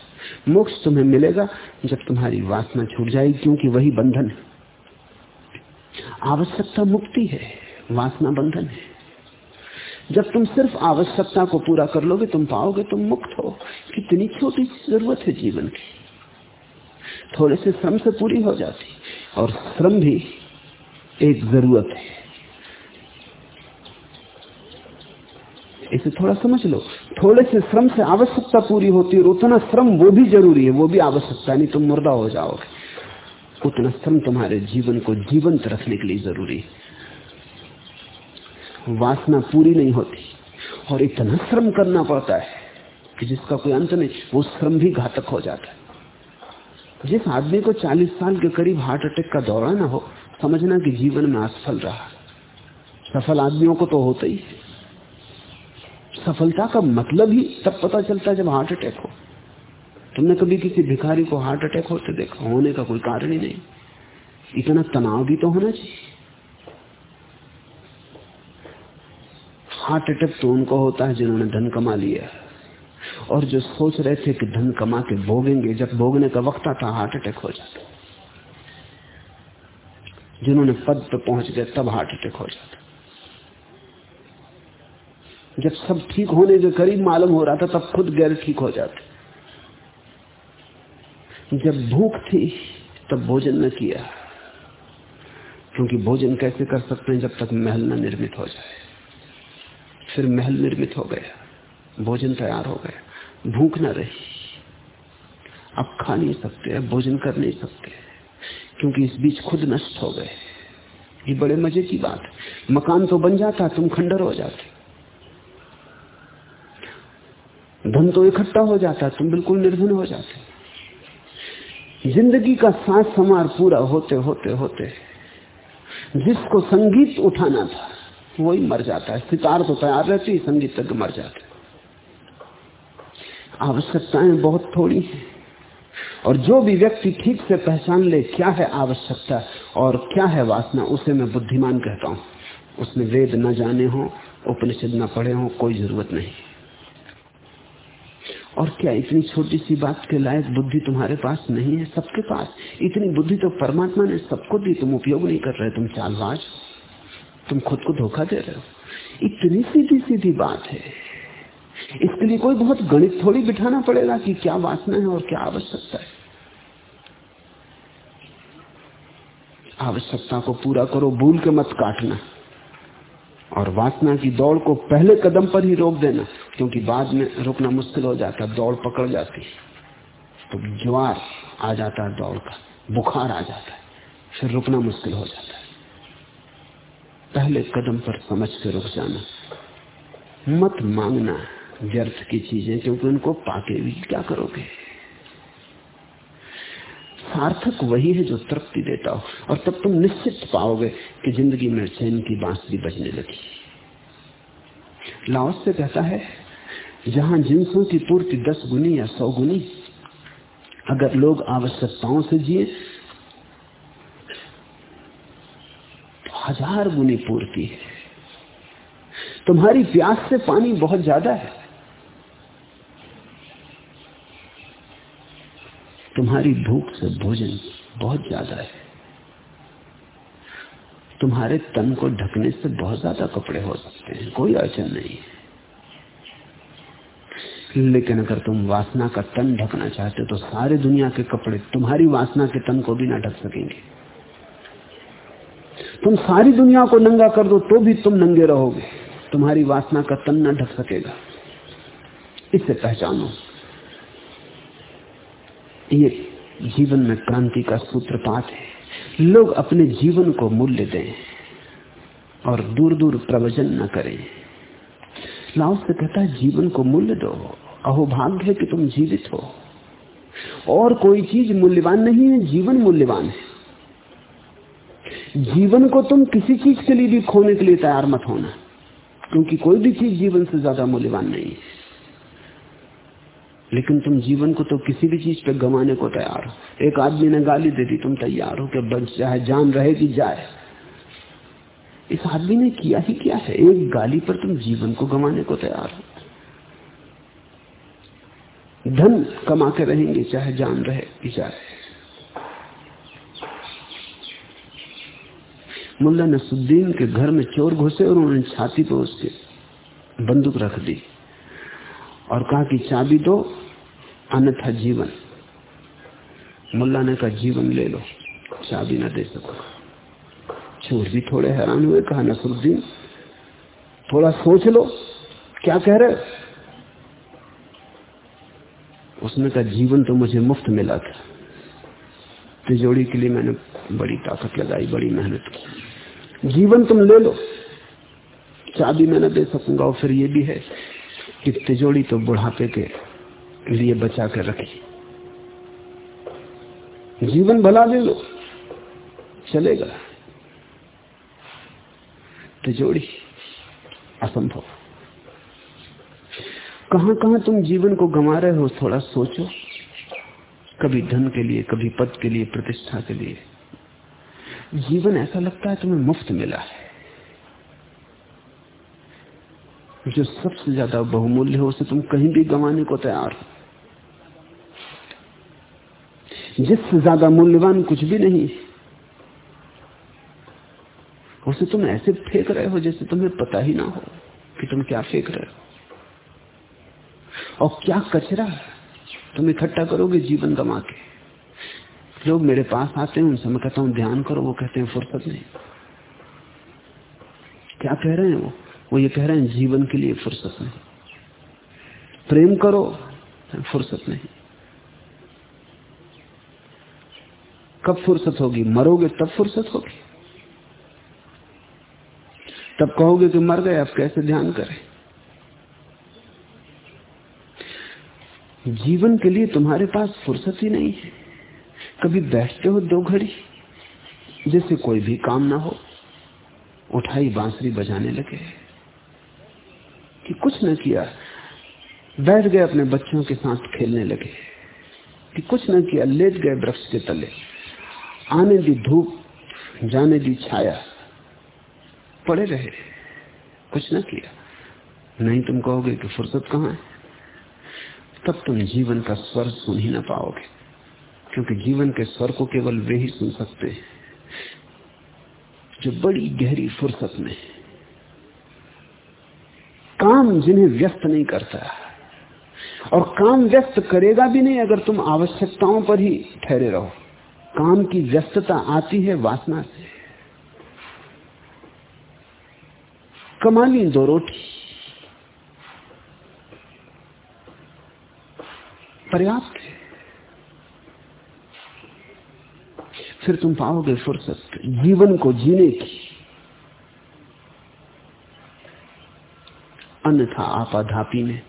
S2: मोक्ष तुम्हें मिलेगा जब तुम्हारी वासना छूट जाएगी, क्योंकि वही बंधन है। आवश्यकता मुक्ति है, वासना बंधन है। जब तुम सिर्फ़ आवश्यकता को पूरा कर लोगे, तुम पाओगे तुम मुक्त हो। कितनी छोटी ज़रूरत है जीवन की। थोड़े से श्रम से पूरी हो जाती, और श्रम भी एक ज़रूरत है। इसे थोड़ा समझ लो। थोड़े से श्रम से आवश्यकता पूरी होती है उतना श्रम वो भी ज़रूरी है, वो भी आवश्यकता नहीं तुम मुर्दा हो जाओगे। उतना श्रम तुम्हारे जीवन को जीवंत रखने के लिए ज़रूरी है। वासना पूरी नहीं होती और इतना श्रम करना पड़ता है कि जिसका कोई अंत नहीं, वो श्रम भी घातक हो जाता है। जिस आदमी को 40 साल के करीब हार्ट अटैक का दौरा ना हो, समझना कि जीवन में असफल रहा। सफल आदमियों को तो होता ही। सफलता का मतलब ही तब पता चलता है जब हार्ट अटैक हो। तुमने कभी किसी भिखारी को हार्ट अटैक होते देखा? होने का कोई कारण ही नहीं। इतना तनाव भी तो होना चाहिए। हार्ट अटैक तो उनको होता है जिन्होंने धन कमा लिया और जो सोच रहे थे कि धन कमा के भोगेंगे, जब भोगने का वक्त आता हार्ट अटैक हो जाता। जिन्होंने पद पर पहुँच गए, तब हार्ट अटैक हो जाता। जब सब ठीक होने के करीब मालूम हो रहा था, तब खुद गैर ठीक हो जाते। जब भूख थी, तब भोजन न किया। क्योंकि भोजन कैसे कर सकते हैं जब तक महल न निर्मित हो जाए? फिर महल निर्मित हो गया, भोजन तैयार हो गया, भूख न रही। अब खा नहीं सकते, अब भोजन कर नहीं सकते, क्योंकि इस बीच खुद नष्ट हो गए। ये बड़े मज़े की बात मकान तो बन जाता, तुम खंडर हो जाते। धन तो इकट्ठा हो जाता है, तुम बिल्कुल निर्धन हो जाते ज़िंदगी का सांस समार पूरा होते होते होते। जिसको संगीत उठाना था, वही मर जाता है। सितार तो तैयार रहती है संगीत तक मर जाते। आवश्यकताएँ बहुत थोड़ी हैं। और जो भी व्यक्ति ठीक से पहचान ले क्या है आवश्यकता और क्या है वासना, उसे मैं बुद्धिमान कहता हूँ। उसने वेद न जाने हो, उपनिषद न पढ़े हो, कोई ज़रूरत नहीं। और क्या इतनी छोटी सी बात के लायक बुद्धि तुम्हारे पास नहीं है? सबके पास। इतनी बुद्धि तो परमात्मा ने सबको दी, तुम उपयोग नहीं कर रहे, तुम चालबाज। तुम खुद को धोखा दे रहे हो। इतनी सीधी सीधी बात है। इसके लिए कोई बहुत गणित थोड़ी बिठाना पड़ेगा कि क्या वासना है और क्या आवश्यकता है। आवश्यकता को पूरा करो, भूल के मत काटना। और वासना की दौड़ को पहले कदम पर ही रोक देना, क्योंकि बाद में रुकना मुश्किल हो जाता दौड़ पकड़ जाती तो ज्वार आ जाता है दौड़ का, बुखार आ जाता है, फिर रुकना मुश्किल हो जाता है। पहले कदम पर समझ के रुक जाना। मत मांगना व्यर्थ की चीज़ें, क्योंकि उनको पाके भी क्या करोगे? सार्थक वही है जो तृप्ति देता हो। और तब तुम निश्चित पाओगे कि ज़िंदगी में चैन की बांसुरी बजने लगी। लाओस से कहता है, जहाँ जिनसों की पूर्ति दस गुनी या सौ गुनी, अगर लोग आवश्यकताओं से जिए तो हज़ार गुनी पूर्ति है। तुम्हारी प्यास से पानी बहुत ज़्यादा है। तुम्हारी भूख से भोजन बहुत ज़्यादा है। तुम्हारे तन को ढकने से बहुत ज़्यादा कपड़े हो सकते हैं, कोई अड़चन नहीं है। लेकिन अगर तुम वासना का तन ढकना चाहते हो तो सारे दुनिया के कपड़े तुम्हारी वासना के तन को भी ना ढक सकेंगे। तुम सारी दुनिया को नंगा कर दो तो भी तुम नंगे रहोगे। तुम्हारी वासना का तन ना ढक सकेगा। इसे पहचानो। ये जीवन में क्रांति का सूत्रपात है। लोग अपने जीवन को मूल्य दें और दूर दूर प्रवचन न करें। लाओस से कहता है, जीवन को मूल्य दो। अहो भाग्य है कि तुम जीवित हो। और कोई चीज़ मूल्यवान नहीं है, जीवन मूल्यवान है। जीवन को तुम किसी चीज़ के लिए भी खोने के लिए तैयार मत होना, क्योंकि कोई भी चीज़ जीवन से ज़्यादा मूल्यवान नहीं है। लेकिन तुम जीवन को तो किसी भी चीज़ पे गंवाने को तैयार हो। एक आदमी ने गाली दे दी, तुम तैयार हो कि बच चाहे जान रहे कि जाए। इस आदमी ने किया ही क्या है? एक गाली पर तुम जीवन को गंवाने को तैयार हो। धन कमा के रहेंगे, चाहे जान रहे कि जाए। मुल्ला नसुद्दीन के घर में चोर घुसे और उन्होंने छाती पर उसके बंदूक रख दी। और कहा कि चाबी दो, अन्यथा जीवन। मुल्ला ने कहा, जीवन ले लो, चाबी ना दे सको। चोर भी थोड़े हैरान हुए, कहा, नसरुद्दीन, थोड़ा सोच लो, क्या कह रहे उसने कहा, जीवन तो मुझे मुफ़्त मिला था। तिजोड़ी के लिए मैंने बड़ी ताकत लगाई, बड़ी मेहनत की। जीवन तुम ले लो, चाबी मैं न दे सकूँगा, और फिर ये भी है कि तिजोड़ी तो बुढ़ापे के लिए बचा कर रखी। जीवन भला ले लो, चलेगा। तिजोड़ी असंभव। कहाँ कहाँ तुम जीवन को गंवा रहे हो, थोड़ा सोचो। कभी धन के लिए, कभी पद के लिए, प्रतिष्ठा के लिए। जीवन ऐसा लगता है तुम्हें मुफ़्त मिला है। जो सबसे ज़्यादा बहुमूल्य हो उसे तुम कहीं भी गंवाने को तैयार हो। जिससे ज़्यादा मूल्यवान कुछ भी नहीं, उसे तुम ऐसे फेंक रहे हो जैसे तुम्हें पता ही ना हो कि तुम क्या फेंक रहे हो। और क्या कचरा तुम इकट्ठा करोगे जीवन गंवा के? लोग मेरे पास आते हैं, उनसे मैं कहता हूँ, ध्यान करो, वो कहते हैं, फुर्सत नहीं। क्या कह रहे हैं वो? वो ये कह रहे हैं, जीवन के लिए फुर्सत नहीं। प्रेम करो, फुर्सत नहीं। कब फुर्सत होगी? मरोगे तब फुर्सत होगी। तब कहोगे कि मर गए आप कैसे ध्यान करें? जीवन के लिए तुम्हारे पास फुर्सत ही नहीं है। कभी बैठते हो दो घड़ी, जैसे कोई भी काम ना हो, उठाई बांसुरी बजाने लगे। कि कुछ न किया, बैठ गए अपने बच्चों के साथ खेलने लगे। कि कुछ न किया, लेट गए वृक्ष के तले। आने दी धूप, जाने दी छाया। पड़े रहे। कुछ न किया। नहीं तुम कहोगे कि फुर्सत कहाँ है? तब तुम जीवन का स्वर सुन ही ना पाओगे। क्योंकि जीवन के स्वर को केवल वे ही सुन सकते हैं, जो बड़ी गहरी फुर्सत में काम काम जिन्हें व्यस्त नहीं करता। और काम व्यस्त करेगा भी नहीं अगर तुम आवश्यकताओं पर ही ठहरे रहो। काम की व्यस्तता आती है वासना से। कमाली दो रोटी। पर्याप्त है। फिर तुम पाओगे फुर्सत। जीवन को जीने की। अन्यथा आपाधापी में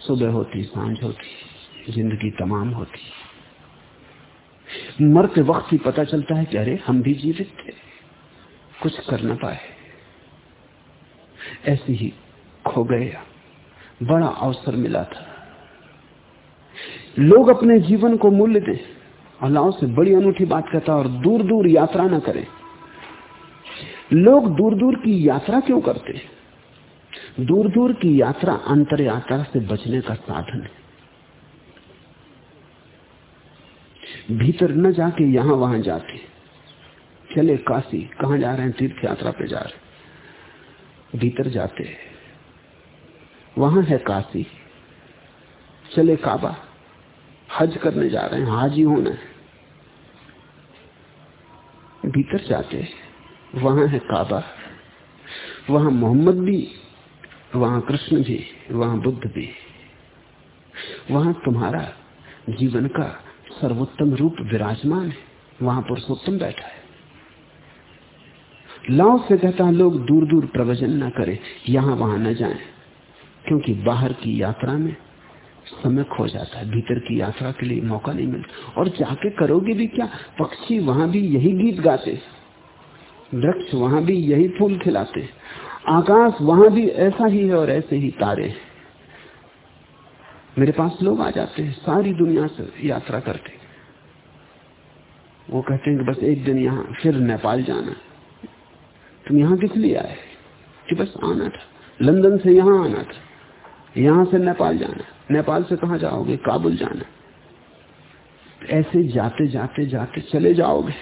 S2: सुबह होती, साँझ होती, ज़िंदगी तमाम होती। मरते वक्त ही पता चलता है कि अरे हम भी जीवित थे, कुछ कर ना पाए। ऐसे ही खो गए बड़ा अवसर मिला था। लोग अपने जीवन को मूल्य दें, अल्लाह से बड़ी अनूठी बात कहता और दूर दूर यात्रा ना करें। लोग दूर दूर की यात्रा क्यों करते? हैं दूर दूर की यात्रा अंतर यात्रा से बचने का साधन है। भीतर न जाके यहाँ वहाँ जाते चले काशी, कहा जा रहे हैं? तीर्थ यात्रा पे जा रहे भीतर जाते वहाँ है काशी। चले काबा, हज करने जा रहे हैं, हाजी होना है। भीतर जाते वहाँ है काबा। वहाँ मोहम्मद भी वहाँ कृष्ण भी, वहाँ बुद्ध भी, वहाँ तुम्हारा जीवन का सर्वोत्तम रूप विराजमान है, वहाँ पुरुषोत्तम बैठा है। लाओ से कहता लोग दूर दूर प्रवचन न करें, यहाँ वहाँ न जाएँ, क्योंकि बाहर की यात्रा में समय खो जाता है, भीतर की यात्रा के लिए मौका नहीं मिलता। और जाके करोगे भी क्या? पक्षी वहाँ भी यही गीत गाते वृक्ष वहाँ भी यही फूल खिलाते आकाश वहाँ भी ऐसा ही है और ऐसे ही तारे मेरे पास लोग आ जाते हैं, सारी दुनिया से यात्रा करते वो कहते हैं कि बस एक दिन यहाँ, फिर नेपाल जाना। तुम यहाँ किस लिए आए? कि बस आना था। लंदन से यहाँ आना था। यहाँ से नेपाल जाना। नेपाल से कहा जाओगे? काबुल जाना। ऐसे जाते जाते जाते चले जाओगे।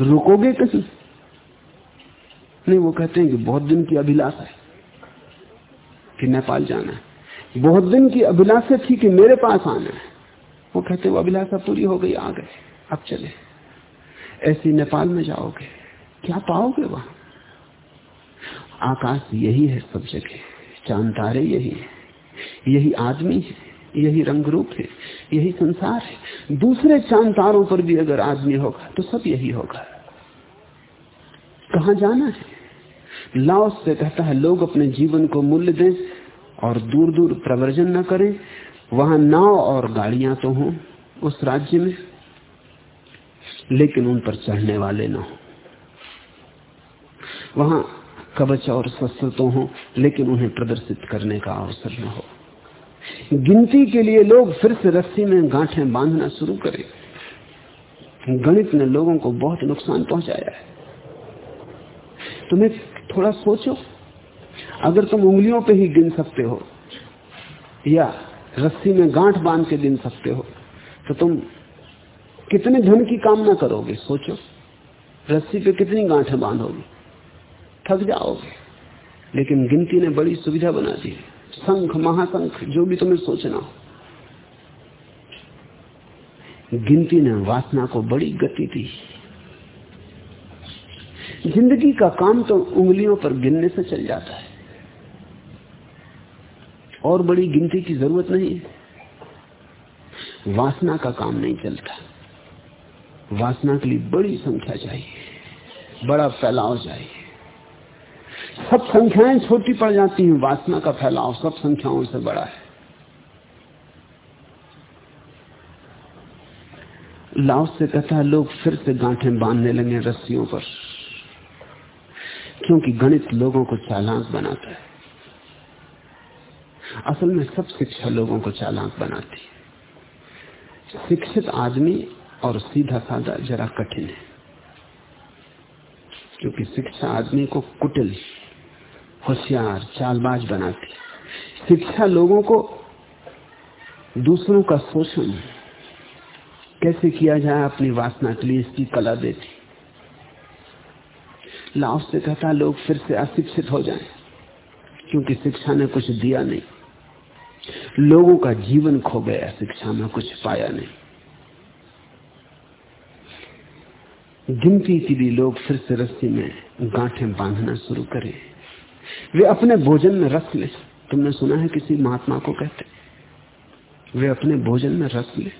S2: रुकोगे कहीं? नहीं, वो कहते हैं कि बहुत दिन की अभिलाषा है कि नेपाल जाना है। बहुत दिन की अभिलाषा थी कि मेरे पास आना है। वो कहते वो अभिलाषा पूरी हो गई, आ गए, अब चले। ऐसी नेपाल में जाओगे, क्या पाओगे वहाँ? आकाश यही है सब जगह, चाँद तारे यही है, यही आदमी है, यही रंग रूप है, यही संसार है। दूसरे चाँद तारों पर भी अगर आदमी होगा तो सब यही होगा। कहा जाना है? लाओस से कहता है, लोग अपने जीवन को मूल्य दें और दूर दूर प्रवर्जन न करें। वहाँ नाव और गाड़ियाँ तो हों उस राज्य में, लेकिन उन पर चढ़ने वाले न हो। वहाँ कवच और शस्त्र तो हो, लेकिन उन्हें प्रदर्शित करने का अवसर न हो। गिनती के लिए लोग फिर से रस्सी में गांठे बांधना शुरू करें। गणित ने लोगों को बहुत नुकसान पहुँचाया है। तुम्हें थोड़ा सोचो। अगर तुम उंगलियों पे ही गिन सकते हो, या रस्सी में गांठ बाँध के गिन सकते हो तो तुम कितने धन की कामना करोगे, सोचो। रस्सी पे कितनी गांठें बांधोगे? थक जाओगे। लेकिन गिनती ने बड़ी सुविधा बना दी संख, महासंख, जो भी तुम्हें सोचना हो। गिनती ने वासना को बड़ी गति दी। ज़िंदगी का काम तो उंगलियों पर गिनने से चल जाता है। और बड़ी गिनती की ज़रूरत नहीं है। वासना का काम नहीं चलता। वासना के लिए बड़ी संख्या चाहिए। बड़ा फैलाव चाहिए। सब संख्याएँ छोटी पड़ जाती हैं, वासना का फैलाव सब संख्याओं से बड़ा है। लाओ से है, लोग फिर से गांठें बांधने लगे रस्सियों पर। क्योंकि गणित लोगों को चालाक बनाता है। असल में सब शिक्षा लोगों को चालाक बनाती है। शिक्षित आदमी और सीधा साधा जरा कठिन है। क्योंकि शिक्षा आदमी को कुटिल, होशियार, चालबाज बनाती है। शिक्षा लोगों को दूसरों का शोषण, कैसे किया जाए अपनी वासना के लिए इसकी कला देती लाभ से कहता, लोग फिर से अशिक्षित हो जाएँ, क्योंकि शिक्षा ने कुछ दिया नहीं। लोगों का जीवन खो गया, शिक्षा में कुछ पाया नहीं। गिनती की भी लोग फिर से रस्सी में गांठें बांधना शुरू करें। वे अपने भोजन में रस ले। तुमने सुना है किसी महात्मा को कहते? वे अपने भोजन में रस ले।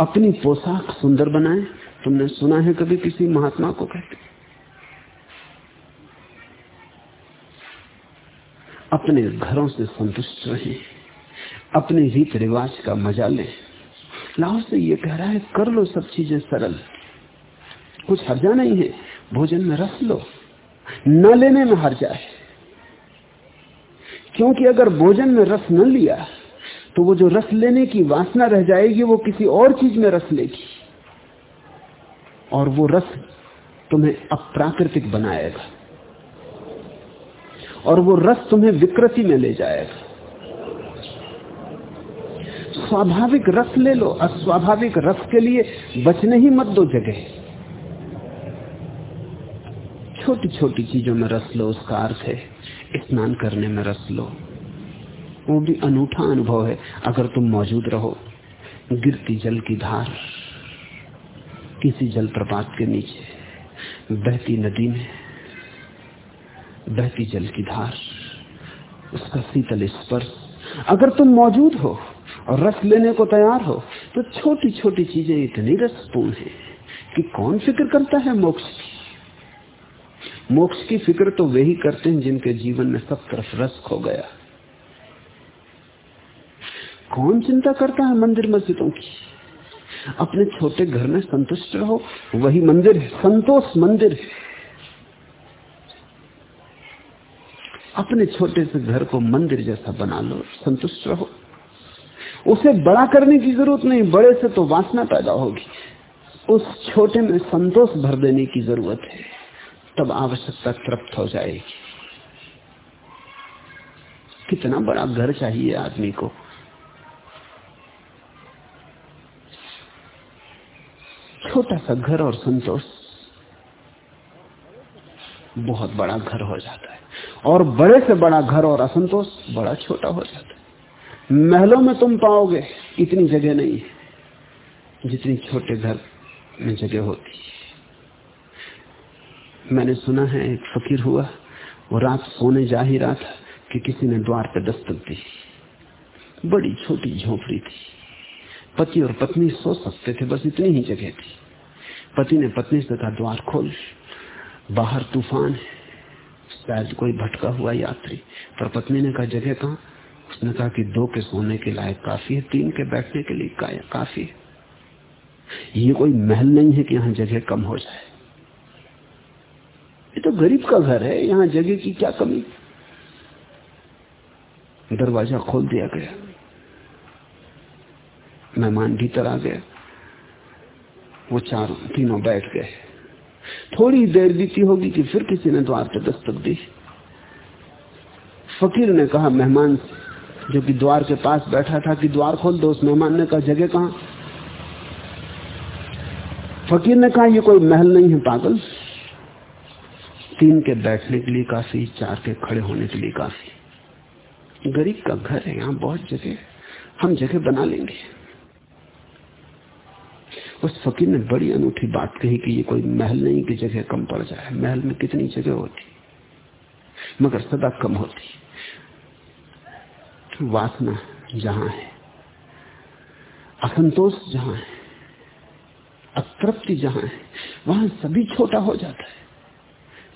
S2: अपनी पोशाक सुंदर बनाए। तुमने सुना है कभी किसी महात्मा को कहते? अपने घरों से संतुष्ट रहे, अपने रीत रिवाज का मज़ा लें। लाहौर से ये कह रहा है, कर लो सब चीज़ें सरल। कुछ हर्जा नहीं है, भोजन में रस लो। न लेने में हर्जा है। क्योंकि अगर भोजन में रस न लिया तो वो जो रस लेने की वासना रह जाएगी, वो किसी और चीज़ में रस लेगी। और वो रस तुम्हें अप्राकृतिक बनाएगा। और वो रस तुम्हें विकृति में ले जाएगा। स्वाभाविक रस ले लो, अस्वाभाविक रस के लिए बचने ही मत दो जगह। छोटी छोटी चीज़ों में रस लो, उसका अर्थ है स्नान करने में रस लो। वो भी अनूठा अनुभव है, अगर तुम मौजूद रहो, गिरती जल की धार। किसी जल प्रपात के नीचे। बहती नदी में, बहती जल की धार, उसका शीतल स्पर्श। अगर तुम मौजूद हो और रस लेने को तैयार हो तो छोटी छोटी चीज़ें इतनी रसपूर्ण है कि कौन फ़िक्र करता है मोक्ष की? मोक्ष की फ़िक्र तो वे ही करते हैं जिनके जीवन में सब तरफ़ रस खो गया। कौन चिंता करता है मंदिर मस्जिदों की? अपने छोटे घर में संतुष्ट रहो। वही मंदिर है। संतोष मंदिर अपने छोटे से घर को मंदिर जैसा बना लो। संतुष्ट रहो। उसे बड़ा करने की ज़रूरत नहीं। बड़े से तो वासना पैदा होगी। उस छोटे में संतोष भर देने की ज़रूरत है। तब आवश्यकता तृप्त हो जाएगी। कितना बड़ा घर चाहिए आदमी को। छोटा सा घर और संतोष। बहुत बड़ा घर हो जाता है। और बड़े से बड़ा घर और असंतोष बड़ा छोटा हो जाता है। महलों में तुम पाओगे, इतनी जगह नहीं है। जितनी छोटे घर में जगह होती है। मैंने सुना है, एक फकीर हुआ, वो रात सोने जा ही रहा था कि किसी ने द्वार पर दस्तक दी। बड़ी छोटी झोपड़ी थी। पति और पत्नी सो सकते थे, बस इतनी ही जगह थी। पति ने पत्नी से कहा, द्वार खोल, बाहर तूफ़ान है, शायद कोई भटका हुआ यात्री। पर पत्नी ने कहा, जगह कहा? उसने कहा कि दो के सोने के लायक काफ़ी है, तीन के बैठने के लिए काफ़ी है। ये कोई महल नहीं है कि यहाँ जगह कम हो जाए। ये तो गरीब का घर है, यहाँ जगह की क्या कमी? दरवाज़ा खोल दिया गया। मेहमान भीतर आ गया वो चार तीनों बैठ गए। थोड़ी देर बीती होगी कि फिर किसी ने द्वार पर दस्तक दी। फकीर ने कहा, मेहमान, जो कि द्वार के पास बैठा था कि द्वार खोल दो, उस मेहमान ने कहा, जगह कहा? फकीर ने कहा, ये कोई महल नहीं है, पागल। तीन के बैठने के लिए काफ़ी, चार के खड़े होने के लिए काफ़ी। गरीब का घर है, यहाँ बहुत जगह हम जगह बना लेंगे। उस फकीर ने बड़ी अनूठी बात कही कि ये कोई महल नहीं, की जगह कम पड़ जाए। महल में कितनी जगह होती, मगर सदा कम होती। वासना जहाँ है, असंतोष जहाँ है, अतृप्ति जहाँ है, वहाँ सभी छोटा हो जाता है।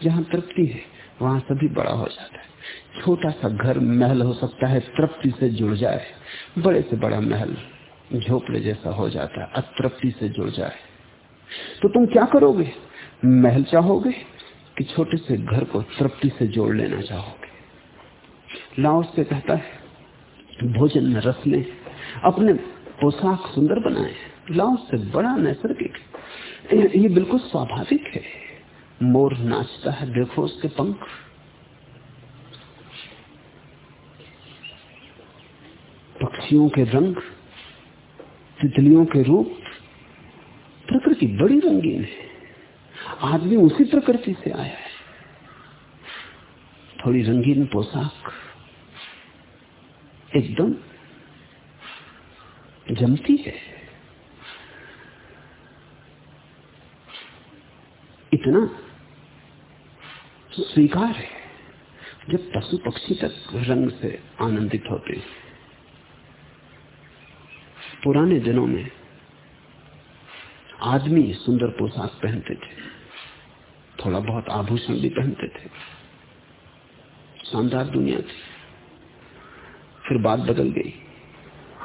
S2: जहाँ तृप्ति है, वहाँ सभी बड़ा हो जाता है। छोटा सा घर, महल हो सकता है, तृप्ति से जुड़ जाए। बड़े से बड़ा महल झोपड़े जैसा हो जाता है, अतृप्ति से जुड़ जाए। तो तुम क्या करोगे? महल चाहोगे कि छोटे से घर को तृप्ति से जोड़ लेना चाहोगे? लाओ से कहता है, भोजन में रस लें, अपने पोशाक सुंदर बनाए, लाओ से बड़ा नैसर्गिक। ये बिल्कुल स्वाभाविक है। मोर नाचता है, देखो उसके पंख। पक्षियों के रंग तितलियों के रूप प्रकृति बड़ी रंगीन है। आदमी उसी प्रकृति से आया है। थोड़ी रंगीन पोशाक, एकदम जमती है। इतना स्वीकार है जब पशु पक्षी तक रंग से आनंदित होते पुराने दिनों में आदमी सुंदर पोशाक पहनते थे। थोड़ा बहुत आभूषण भी पहनते थे। शानदार दुनिया थी। फिर बात बदल गई।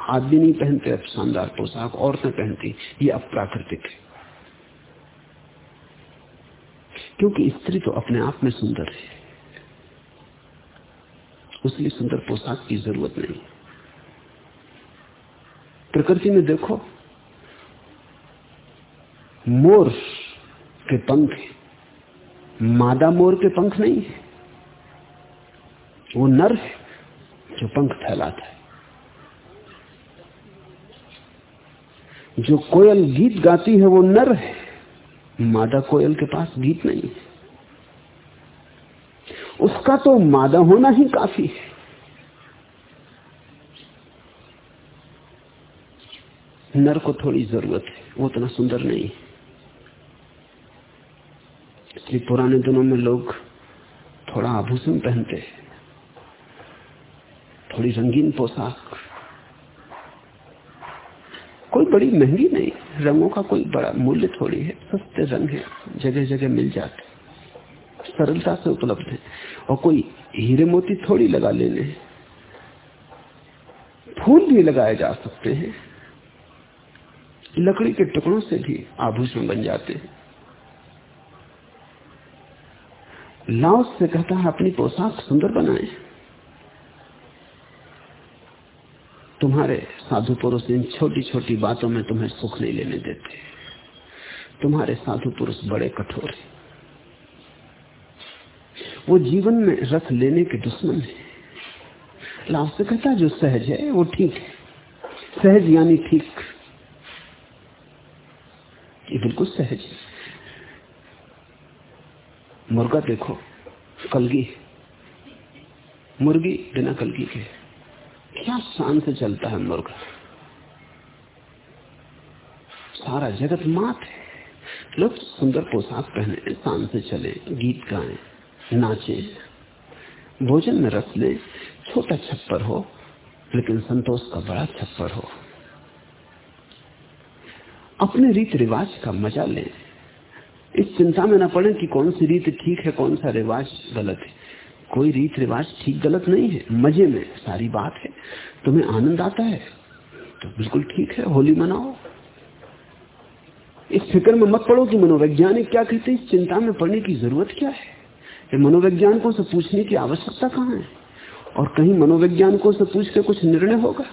S2: आदमी नहीं पहनते, अब शानदार पोशाक औरतें पहनती। ये अब प्राकृतिक है। क्योंकि स्त्री तो अपने आप में सुंदर है। उसलिए सुंदर पोशाक की ज़रूरत नहीं। प्रकृति में देखो, मोर के पंख मादा मोर के पंख नहीं है। वो नर है जो पंख फैलाता है। जो कोयल गीत गाती है, वो नर है। मादा कोयल के पास गीत नहीं है। उसका तो मादा होना ही काफ़ी है। नर को थोड़ी ज़रूरत है, वो उतना सुंदर नहीं है। इसलिए पुराने दिनों में लोग थोड़ा आभूषण पहनते थोड़ी रंगीन पोशाक। कोई बड़ी महँगी नहीं, रंगों का कोई बड़ा मूल्य थोड़ी है, सस्ते रंग है जगह जगह मिल जाते सरलता से उपलब्ध है। और कोई हीरे मोती थोड़ी लगा लेने फूल भी लगाए जा सकते हैं। लकड़ी के टुकड़ों से भी आभूषण बन जाते हैं। लाओस से कहता है, अपनी पोशाक सुंदर बनाए। तुम्हारे साधु पुरुष इन छोटी छोटी बातों में तुम्हें सुख नहीं लेने देते। तुम्हारे साधु पुरुष बड़े कठोर हैं। वो जीवन में रस लेने के दुश्मन है। लाभ से कहता है, जो सहज है, वो ठीक है। सहज यानी ठीक। ये बिल्कुल सहज है। मुर्गा देखो, कलगी मुर्गी बिना कलगी के क्या शान से चलता है मुर्गा। सारा जगत मात है। लोग सुंदर पोशाक पहने शान से चले, गीत गाएँ, नाचे। भोजन में रस ले, छोटा छप्पर हो, लेकिन संतोष का बड़ा छप्पर हो। अपने रीत रिवाज का मज़ा लें। इस चिंता में न पड़े कि कौन सी रीत ठीक है, कौन सा रिवाज गलत है। कोई रीत रिवाज ठीक गलत नहीं है, मज़े में सारी बात है। तुम्हें आनंद आता है तो बिल्कुल ठीक है, होली मनाओ। इस फ़िक्र में मत पड़ो कि मनोवैज्ञानिक क्या कहते हैं, इस चिंता में पड़ने की ज़रूरत क्या है? मनोवैज्ञानिकों से पूछने की आवश्यकता कहाँ है? और कहीं मनोवैज्ञानिकों से पूछ के कुछ निर्णय होगा?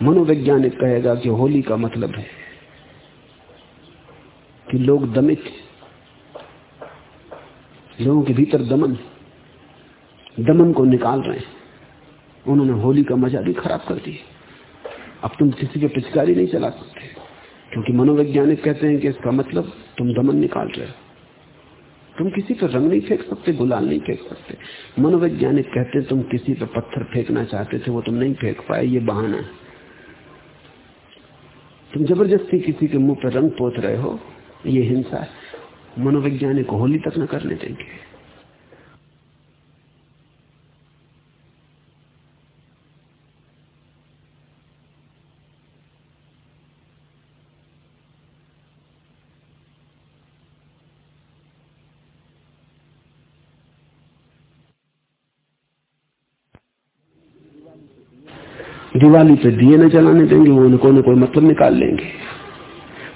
S2: मनोवैज्ञानिक कहेगा कि होली का मतलब है कि लोग दमित लोगों के भीतर दमन दमन को निकाल रहे हैं। उन्होंने होली का मज़ा भी खराब कर दिया। अब तुम किसी के पिचकारी नहीं चला सकते, क्योंकि मनोवैज्ञानिक कहते हैं कि इसका मतलब तुम दमन निकाल रहे हो। तुम किसी पर रंग नहीं फेंक सकते, गुलाल नहीं फेंक सकते। मनोवैज्ञानिक कहते तुम किसी पर पत्थर फेंकना चाहते थे, वो तुम नहीं फेंक पाए, ये बहाना है। तुम ज़बरदस्ती किसी के मुँह पर रंग पोत रहे हो, ये हिंसा है। मनोवैज्ञानिक होली तक न करने देंगे। दिवाली पे दिए न जलाने देंगे, वो उनको न कोई मतलब निकाल लेंगे।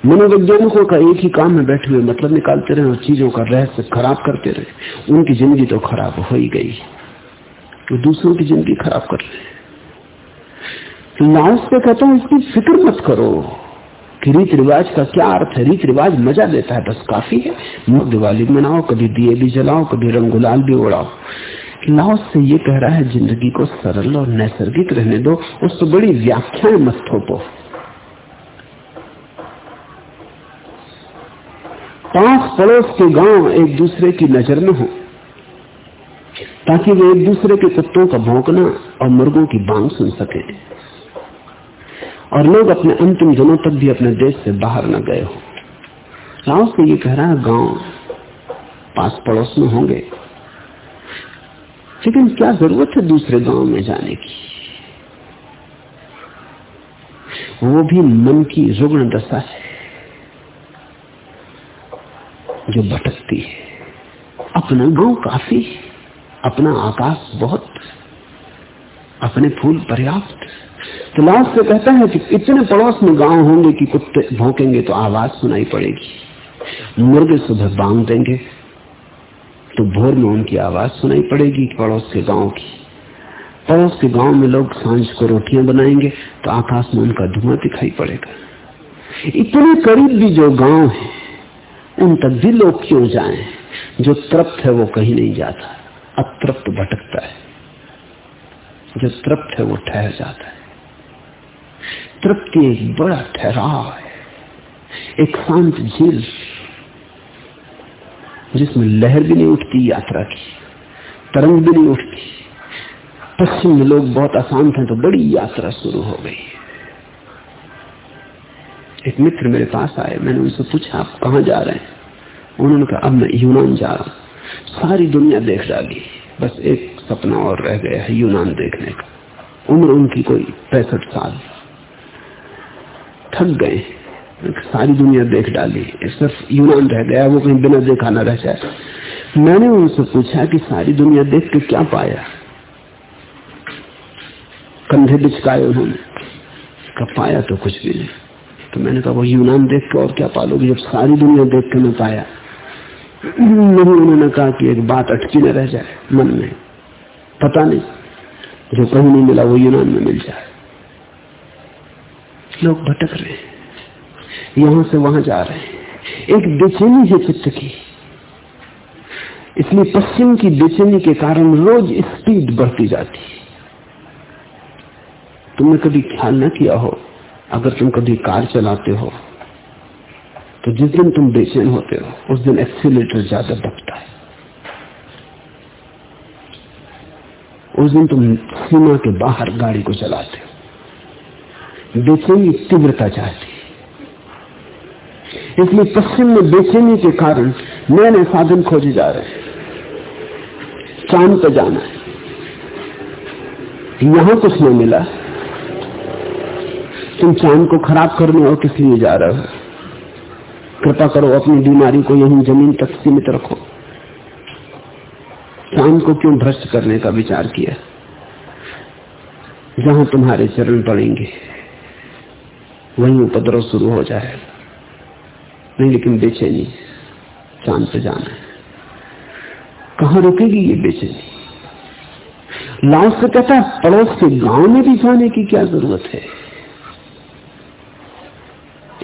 S2: मनोवैज्ञानिकों का एक ही काम में बैठे हुए मतलब निकालते रहे और चीज़ों का रहस्य खराब करते रहे। उनकी ज़िंदगी तो खराब हो ही गई। वो दूसरों की ज़िंदगी खराब कर रहे लाओस पे कहता हूँ, इसकी फ़िक्र मत करो कि रीत रिवाज का क्या अर्थ है। रीत रिवाज मज़ा देता है, बस काफ़ी है। दिवाली मनाओ, कभी दिए भी जलाओ, कभी रंग गुलाल भी उड़ाओ लाओस से ये कह रहा है, ज़िंदगी को सरल और नैसर्गिक रहने दो उससे बड़ी व्याख्याएँ मत थोपो। पाँच पड़ोस के गाँव एक दूसरे की नज़र में हो, ताकि वे एक दूसरे के कुत्तों का भौंकना और मुर्गों की बांग सुन सके। और लोग अपने अंतिम दिनों तक भी अपने देश से बाहर न गए हो। राव से ये कह रहा है, गाँव पास पड़ोस में होंगे। लेकिन क्या ज़रूरत है दूसरे गाँव में जाने की? वो भी मन की रुग्ण दशा है, जो भटकती है। अपना गाँव काफ़ी अपना आकाश बहुत, अपने फूल पर्याप्त। तो लाश से कहता है कि इतने पड़ोस में गाँव होंगे कि कुत्ते भौंकेंगे तो आवाज़ सुनाई पड़ेगी। मुर्गे सुबह बांग देंगे तो भोर में उनकी आवाज़ सुनाई पड़ेगी पड़ोस के गाँव की। पड़ोस के गाँव में लोग साँझ को रोटियाँ बनाएँगे तो आकाश में उनका धुआँ दिखाई पड़ेगा। इतने करीब भी जो गाँव है, उन तक भी लोग क्यों जाए? जो तृप्त है वो कहीं नहीं जाता। अतृप्त भटकता है। जो तृप्त है वो ठहर जाता है। तृप्ति एक बड़ा ठहराव है। एक शांत झील। जिसमें लहर भी नहीं उठती, यात्रा की। तरंग भी नहीं उठती। पश्चिम में लोग बहुत अशांत हैं तो बड़ी यात्रा शुरू हो गई। एक मित्र मेरे पास आए, मैंने उनसे पूछा, आप कहा जा रहे हैं? उन्होंने कहा, अब मैं यूनान जा रहा हूँ। सारी दुनिया देख डाली बस एक सपना और रह गया है, यूनान देखने का। उम्र उनकी कोई पैंसठ साल। थक गए सारी दुनिया देख डाली। सिर्फ़ यूनान रह गया, वो कहीं बिना देखा ना रह जाए। मैंने उनसे पूछा कि सारी दुनिया देख के क्या पाया? कंधे बिचकाए उन्होंने। कहा, पाया तो कुछ भी नहीं। तो मैंने कहा, वो यूनान देख के और क्या पालोगे? जब सारी दुनिया देख के मैं पाया। नहीं, उन्होंने कहा कि एक बात अटकी न रह जाए मन में। पता नहीं। जो कहीं नहीं मिला, वो यूनान में मिल जाए। लोग भटक रहे हैं। यहाँ से वहाँ जा रहे हैं। एक बेचैनी है चित्त की। इसलिए पश्चिम की बेचैनी के कारण रोज स्पीड बढ़ती जाती है। तुमने कभी ख्याल न किया हो? अगर तुम कभी कार चलाते हो तो जिस दिन तुम बेचैन होते हो, उस दिन एक्सीटर ज़्यादा दबता है। उस दिन तुम सीमा के बाहर गाड़ी को चलाते हो। बेचैनी तीव्रता चाहती इसलिए पश्चिम में बेचैनी के कारण नए नए साधन खोजे जा रहे हैं। चाँद पे जाना है। यहाँ कुछ नहीं मिला। तुम चाँद को खराब करने और किस लिए जा रहे हो? कृपा करो अपनी बीमारी को यहीं ज़मीन तक सीमित रखो। चाँद को क्यों भ्रष्ट करने का विचार किया? जहाँ तुम्हारे चरण पड़ेंगे, वहीं उपद्रव शुरू हो जाएगा। नहीं, लेकिन बेचैनी चाँद पे जाना है। कहा रुकेगी ये बेचैनी? लाओ से कहता है पड़ोस के गाँव में भी जाने की क्या ज़रूरत है?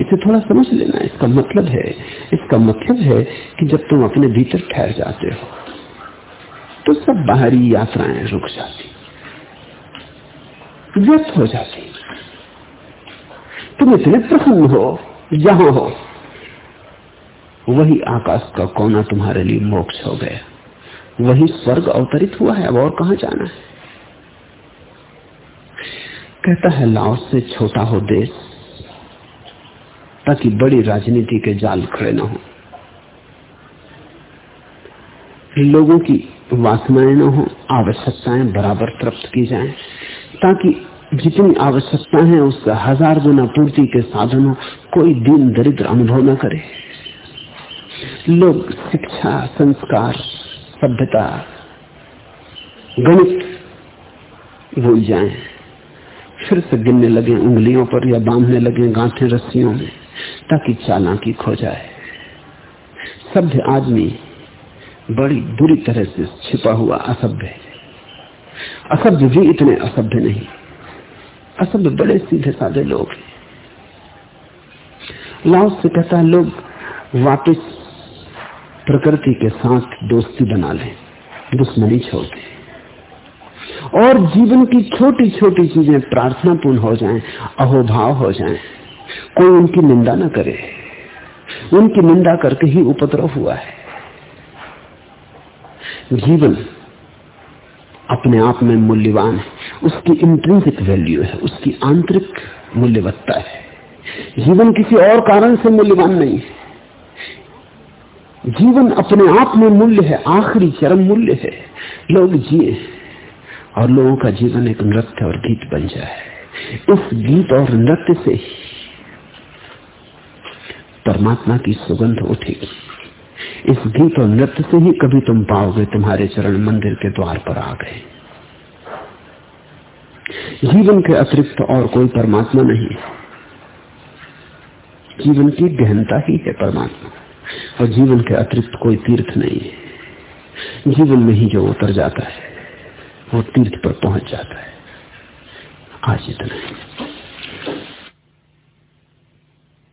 S2: इसे थोड़ा समझ लेना, इसका मतलब है, इसका मतलब है कि जब तुम अपने भीतर ठहर जाते हो तो सब बाहरी यात्राएँ रुक जाती व्यक्त हो जाती। तुम इतने प्रसन्न हो, जहाँ हो वही आकाश का कोना तुम्हारे लिए मोक्ष हो गया। वही स्वर्ग अवतरित हुआ है, अब और कहा जाना है? कहता है, लाओ से छोटा हो देश, ताकि बड़ी राजनीति के जाल खड़े न हो। लोगों की वासनाएँ न हो, आवश्यकताएँ बराबर तृप्त की जाएँ, ताकि जितनी आवश्यकता है उसका हज़ार गुना पूर्ति के साधनों कोई दिन दरिद्र अनुभव न करे। लोग शिक्षा, संस्कार, सभ्यता, गणित भूल जाएँ। फिर से गिनने लगे उंगलियों पर या बांधने लगे गांठे रस्सियों में, ताकि चालाकी खो जाए। सभ्य आदमी बड़ी बुरी तरह से छिपा हुआ असभ्य है। असभ्य भी इतने असभ्य नहीं। असभ्य बड़े सीधे साधे लोग हैं। से कहता लोग, वापस प्रकृति के साथ दोस्ती बना लें दुश्मनी छोड़ दें। और जीवन की छोटी छोटी चीज़ें प्रार्थनापूर्ण हो जाएँ, अहोभाव हो जाएँ, कोई उनकी निंदा ना करे। उनकी निंदा करके ही उपद्रव हुआ है। जीवन अपने आप में मूल्यवान है। उसकी इंट्रेंसिक वैल्यू है उसकी आंतरिक मूल्यवत्ता है। जीवन किसी और कारण से मूल्यवान नहीं है। जीवन अपने आप में मूल्य है, आखिरी चरम मूल्य है। लोग जिए, और लोगों का जीवन एक नृत्य और गीत बन जाए। इस गीत और नृत्य से परमात्मा की सुगंध उठेगी। इस गीत और नृत्य से ही कभी तुम पाओगे तुम्हारे चरण मंदिर के द्वार पर आ गए। जीवन के अतिरिक्त और कोई परमात्मा नहीं जीवन की गहनता ही है परमात्मा। और जीवन के अतिरिक्त कोई तीर्थ नहीं है। जीवन में ही जो उतर जाता है, वो तीर्थ पर पहुँच जाता है। आज इतना ही।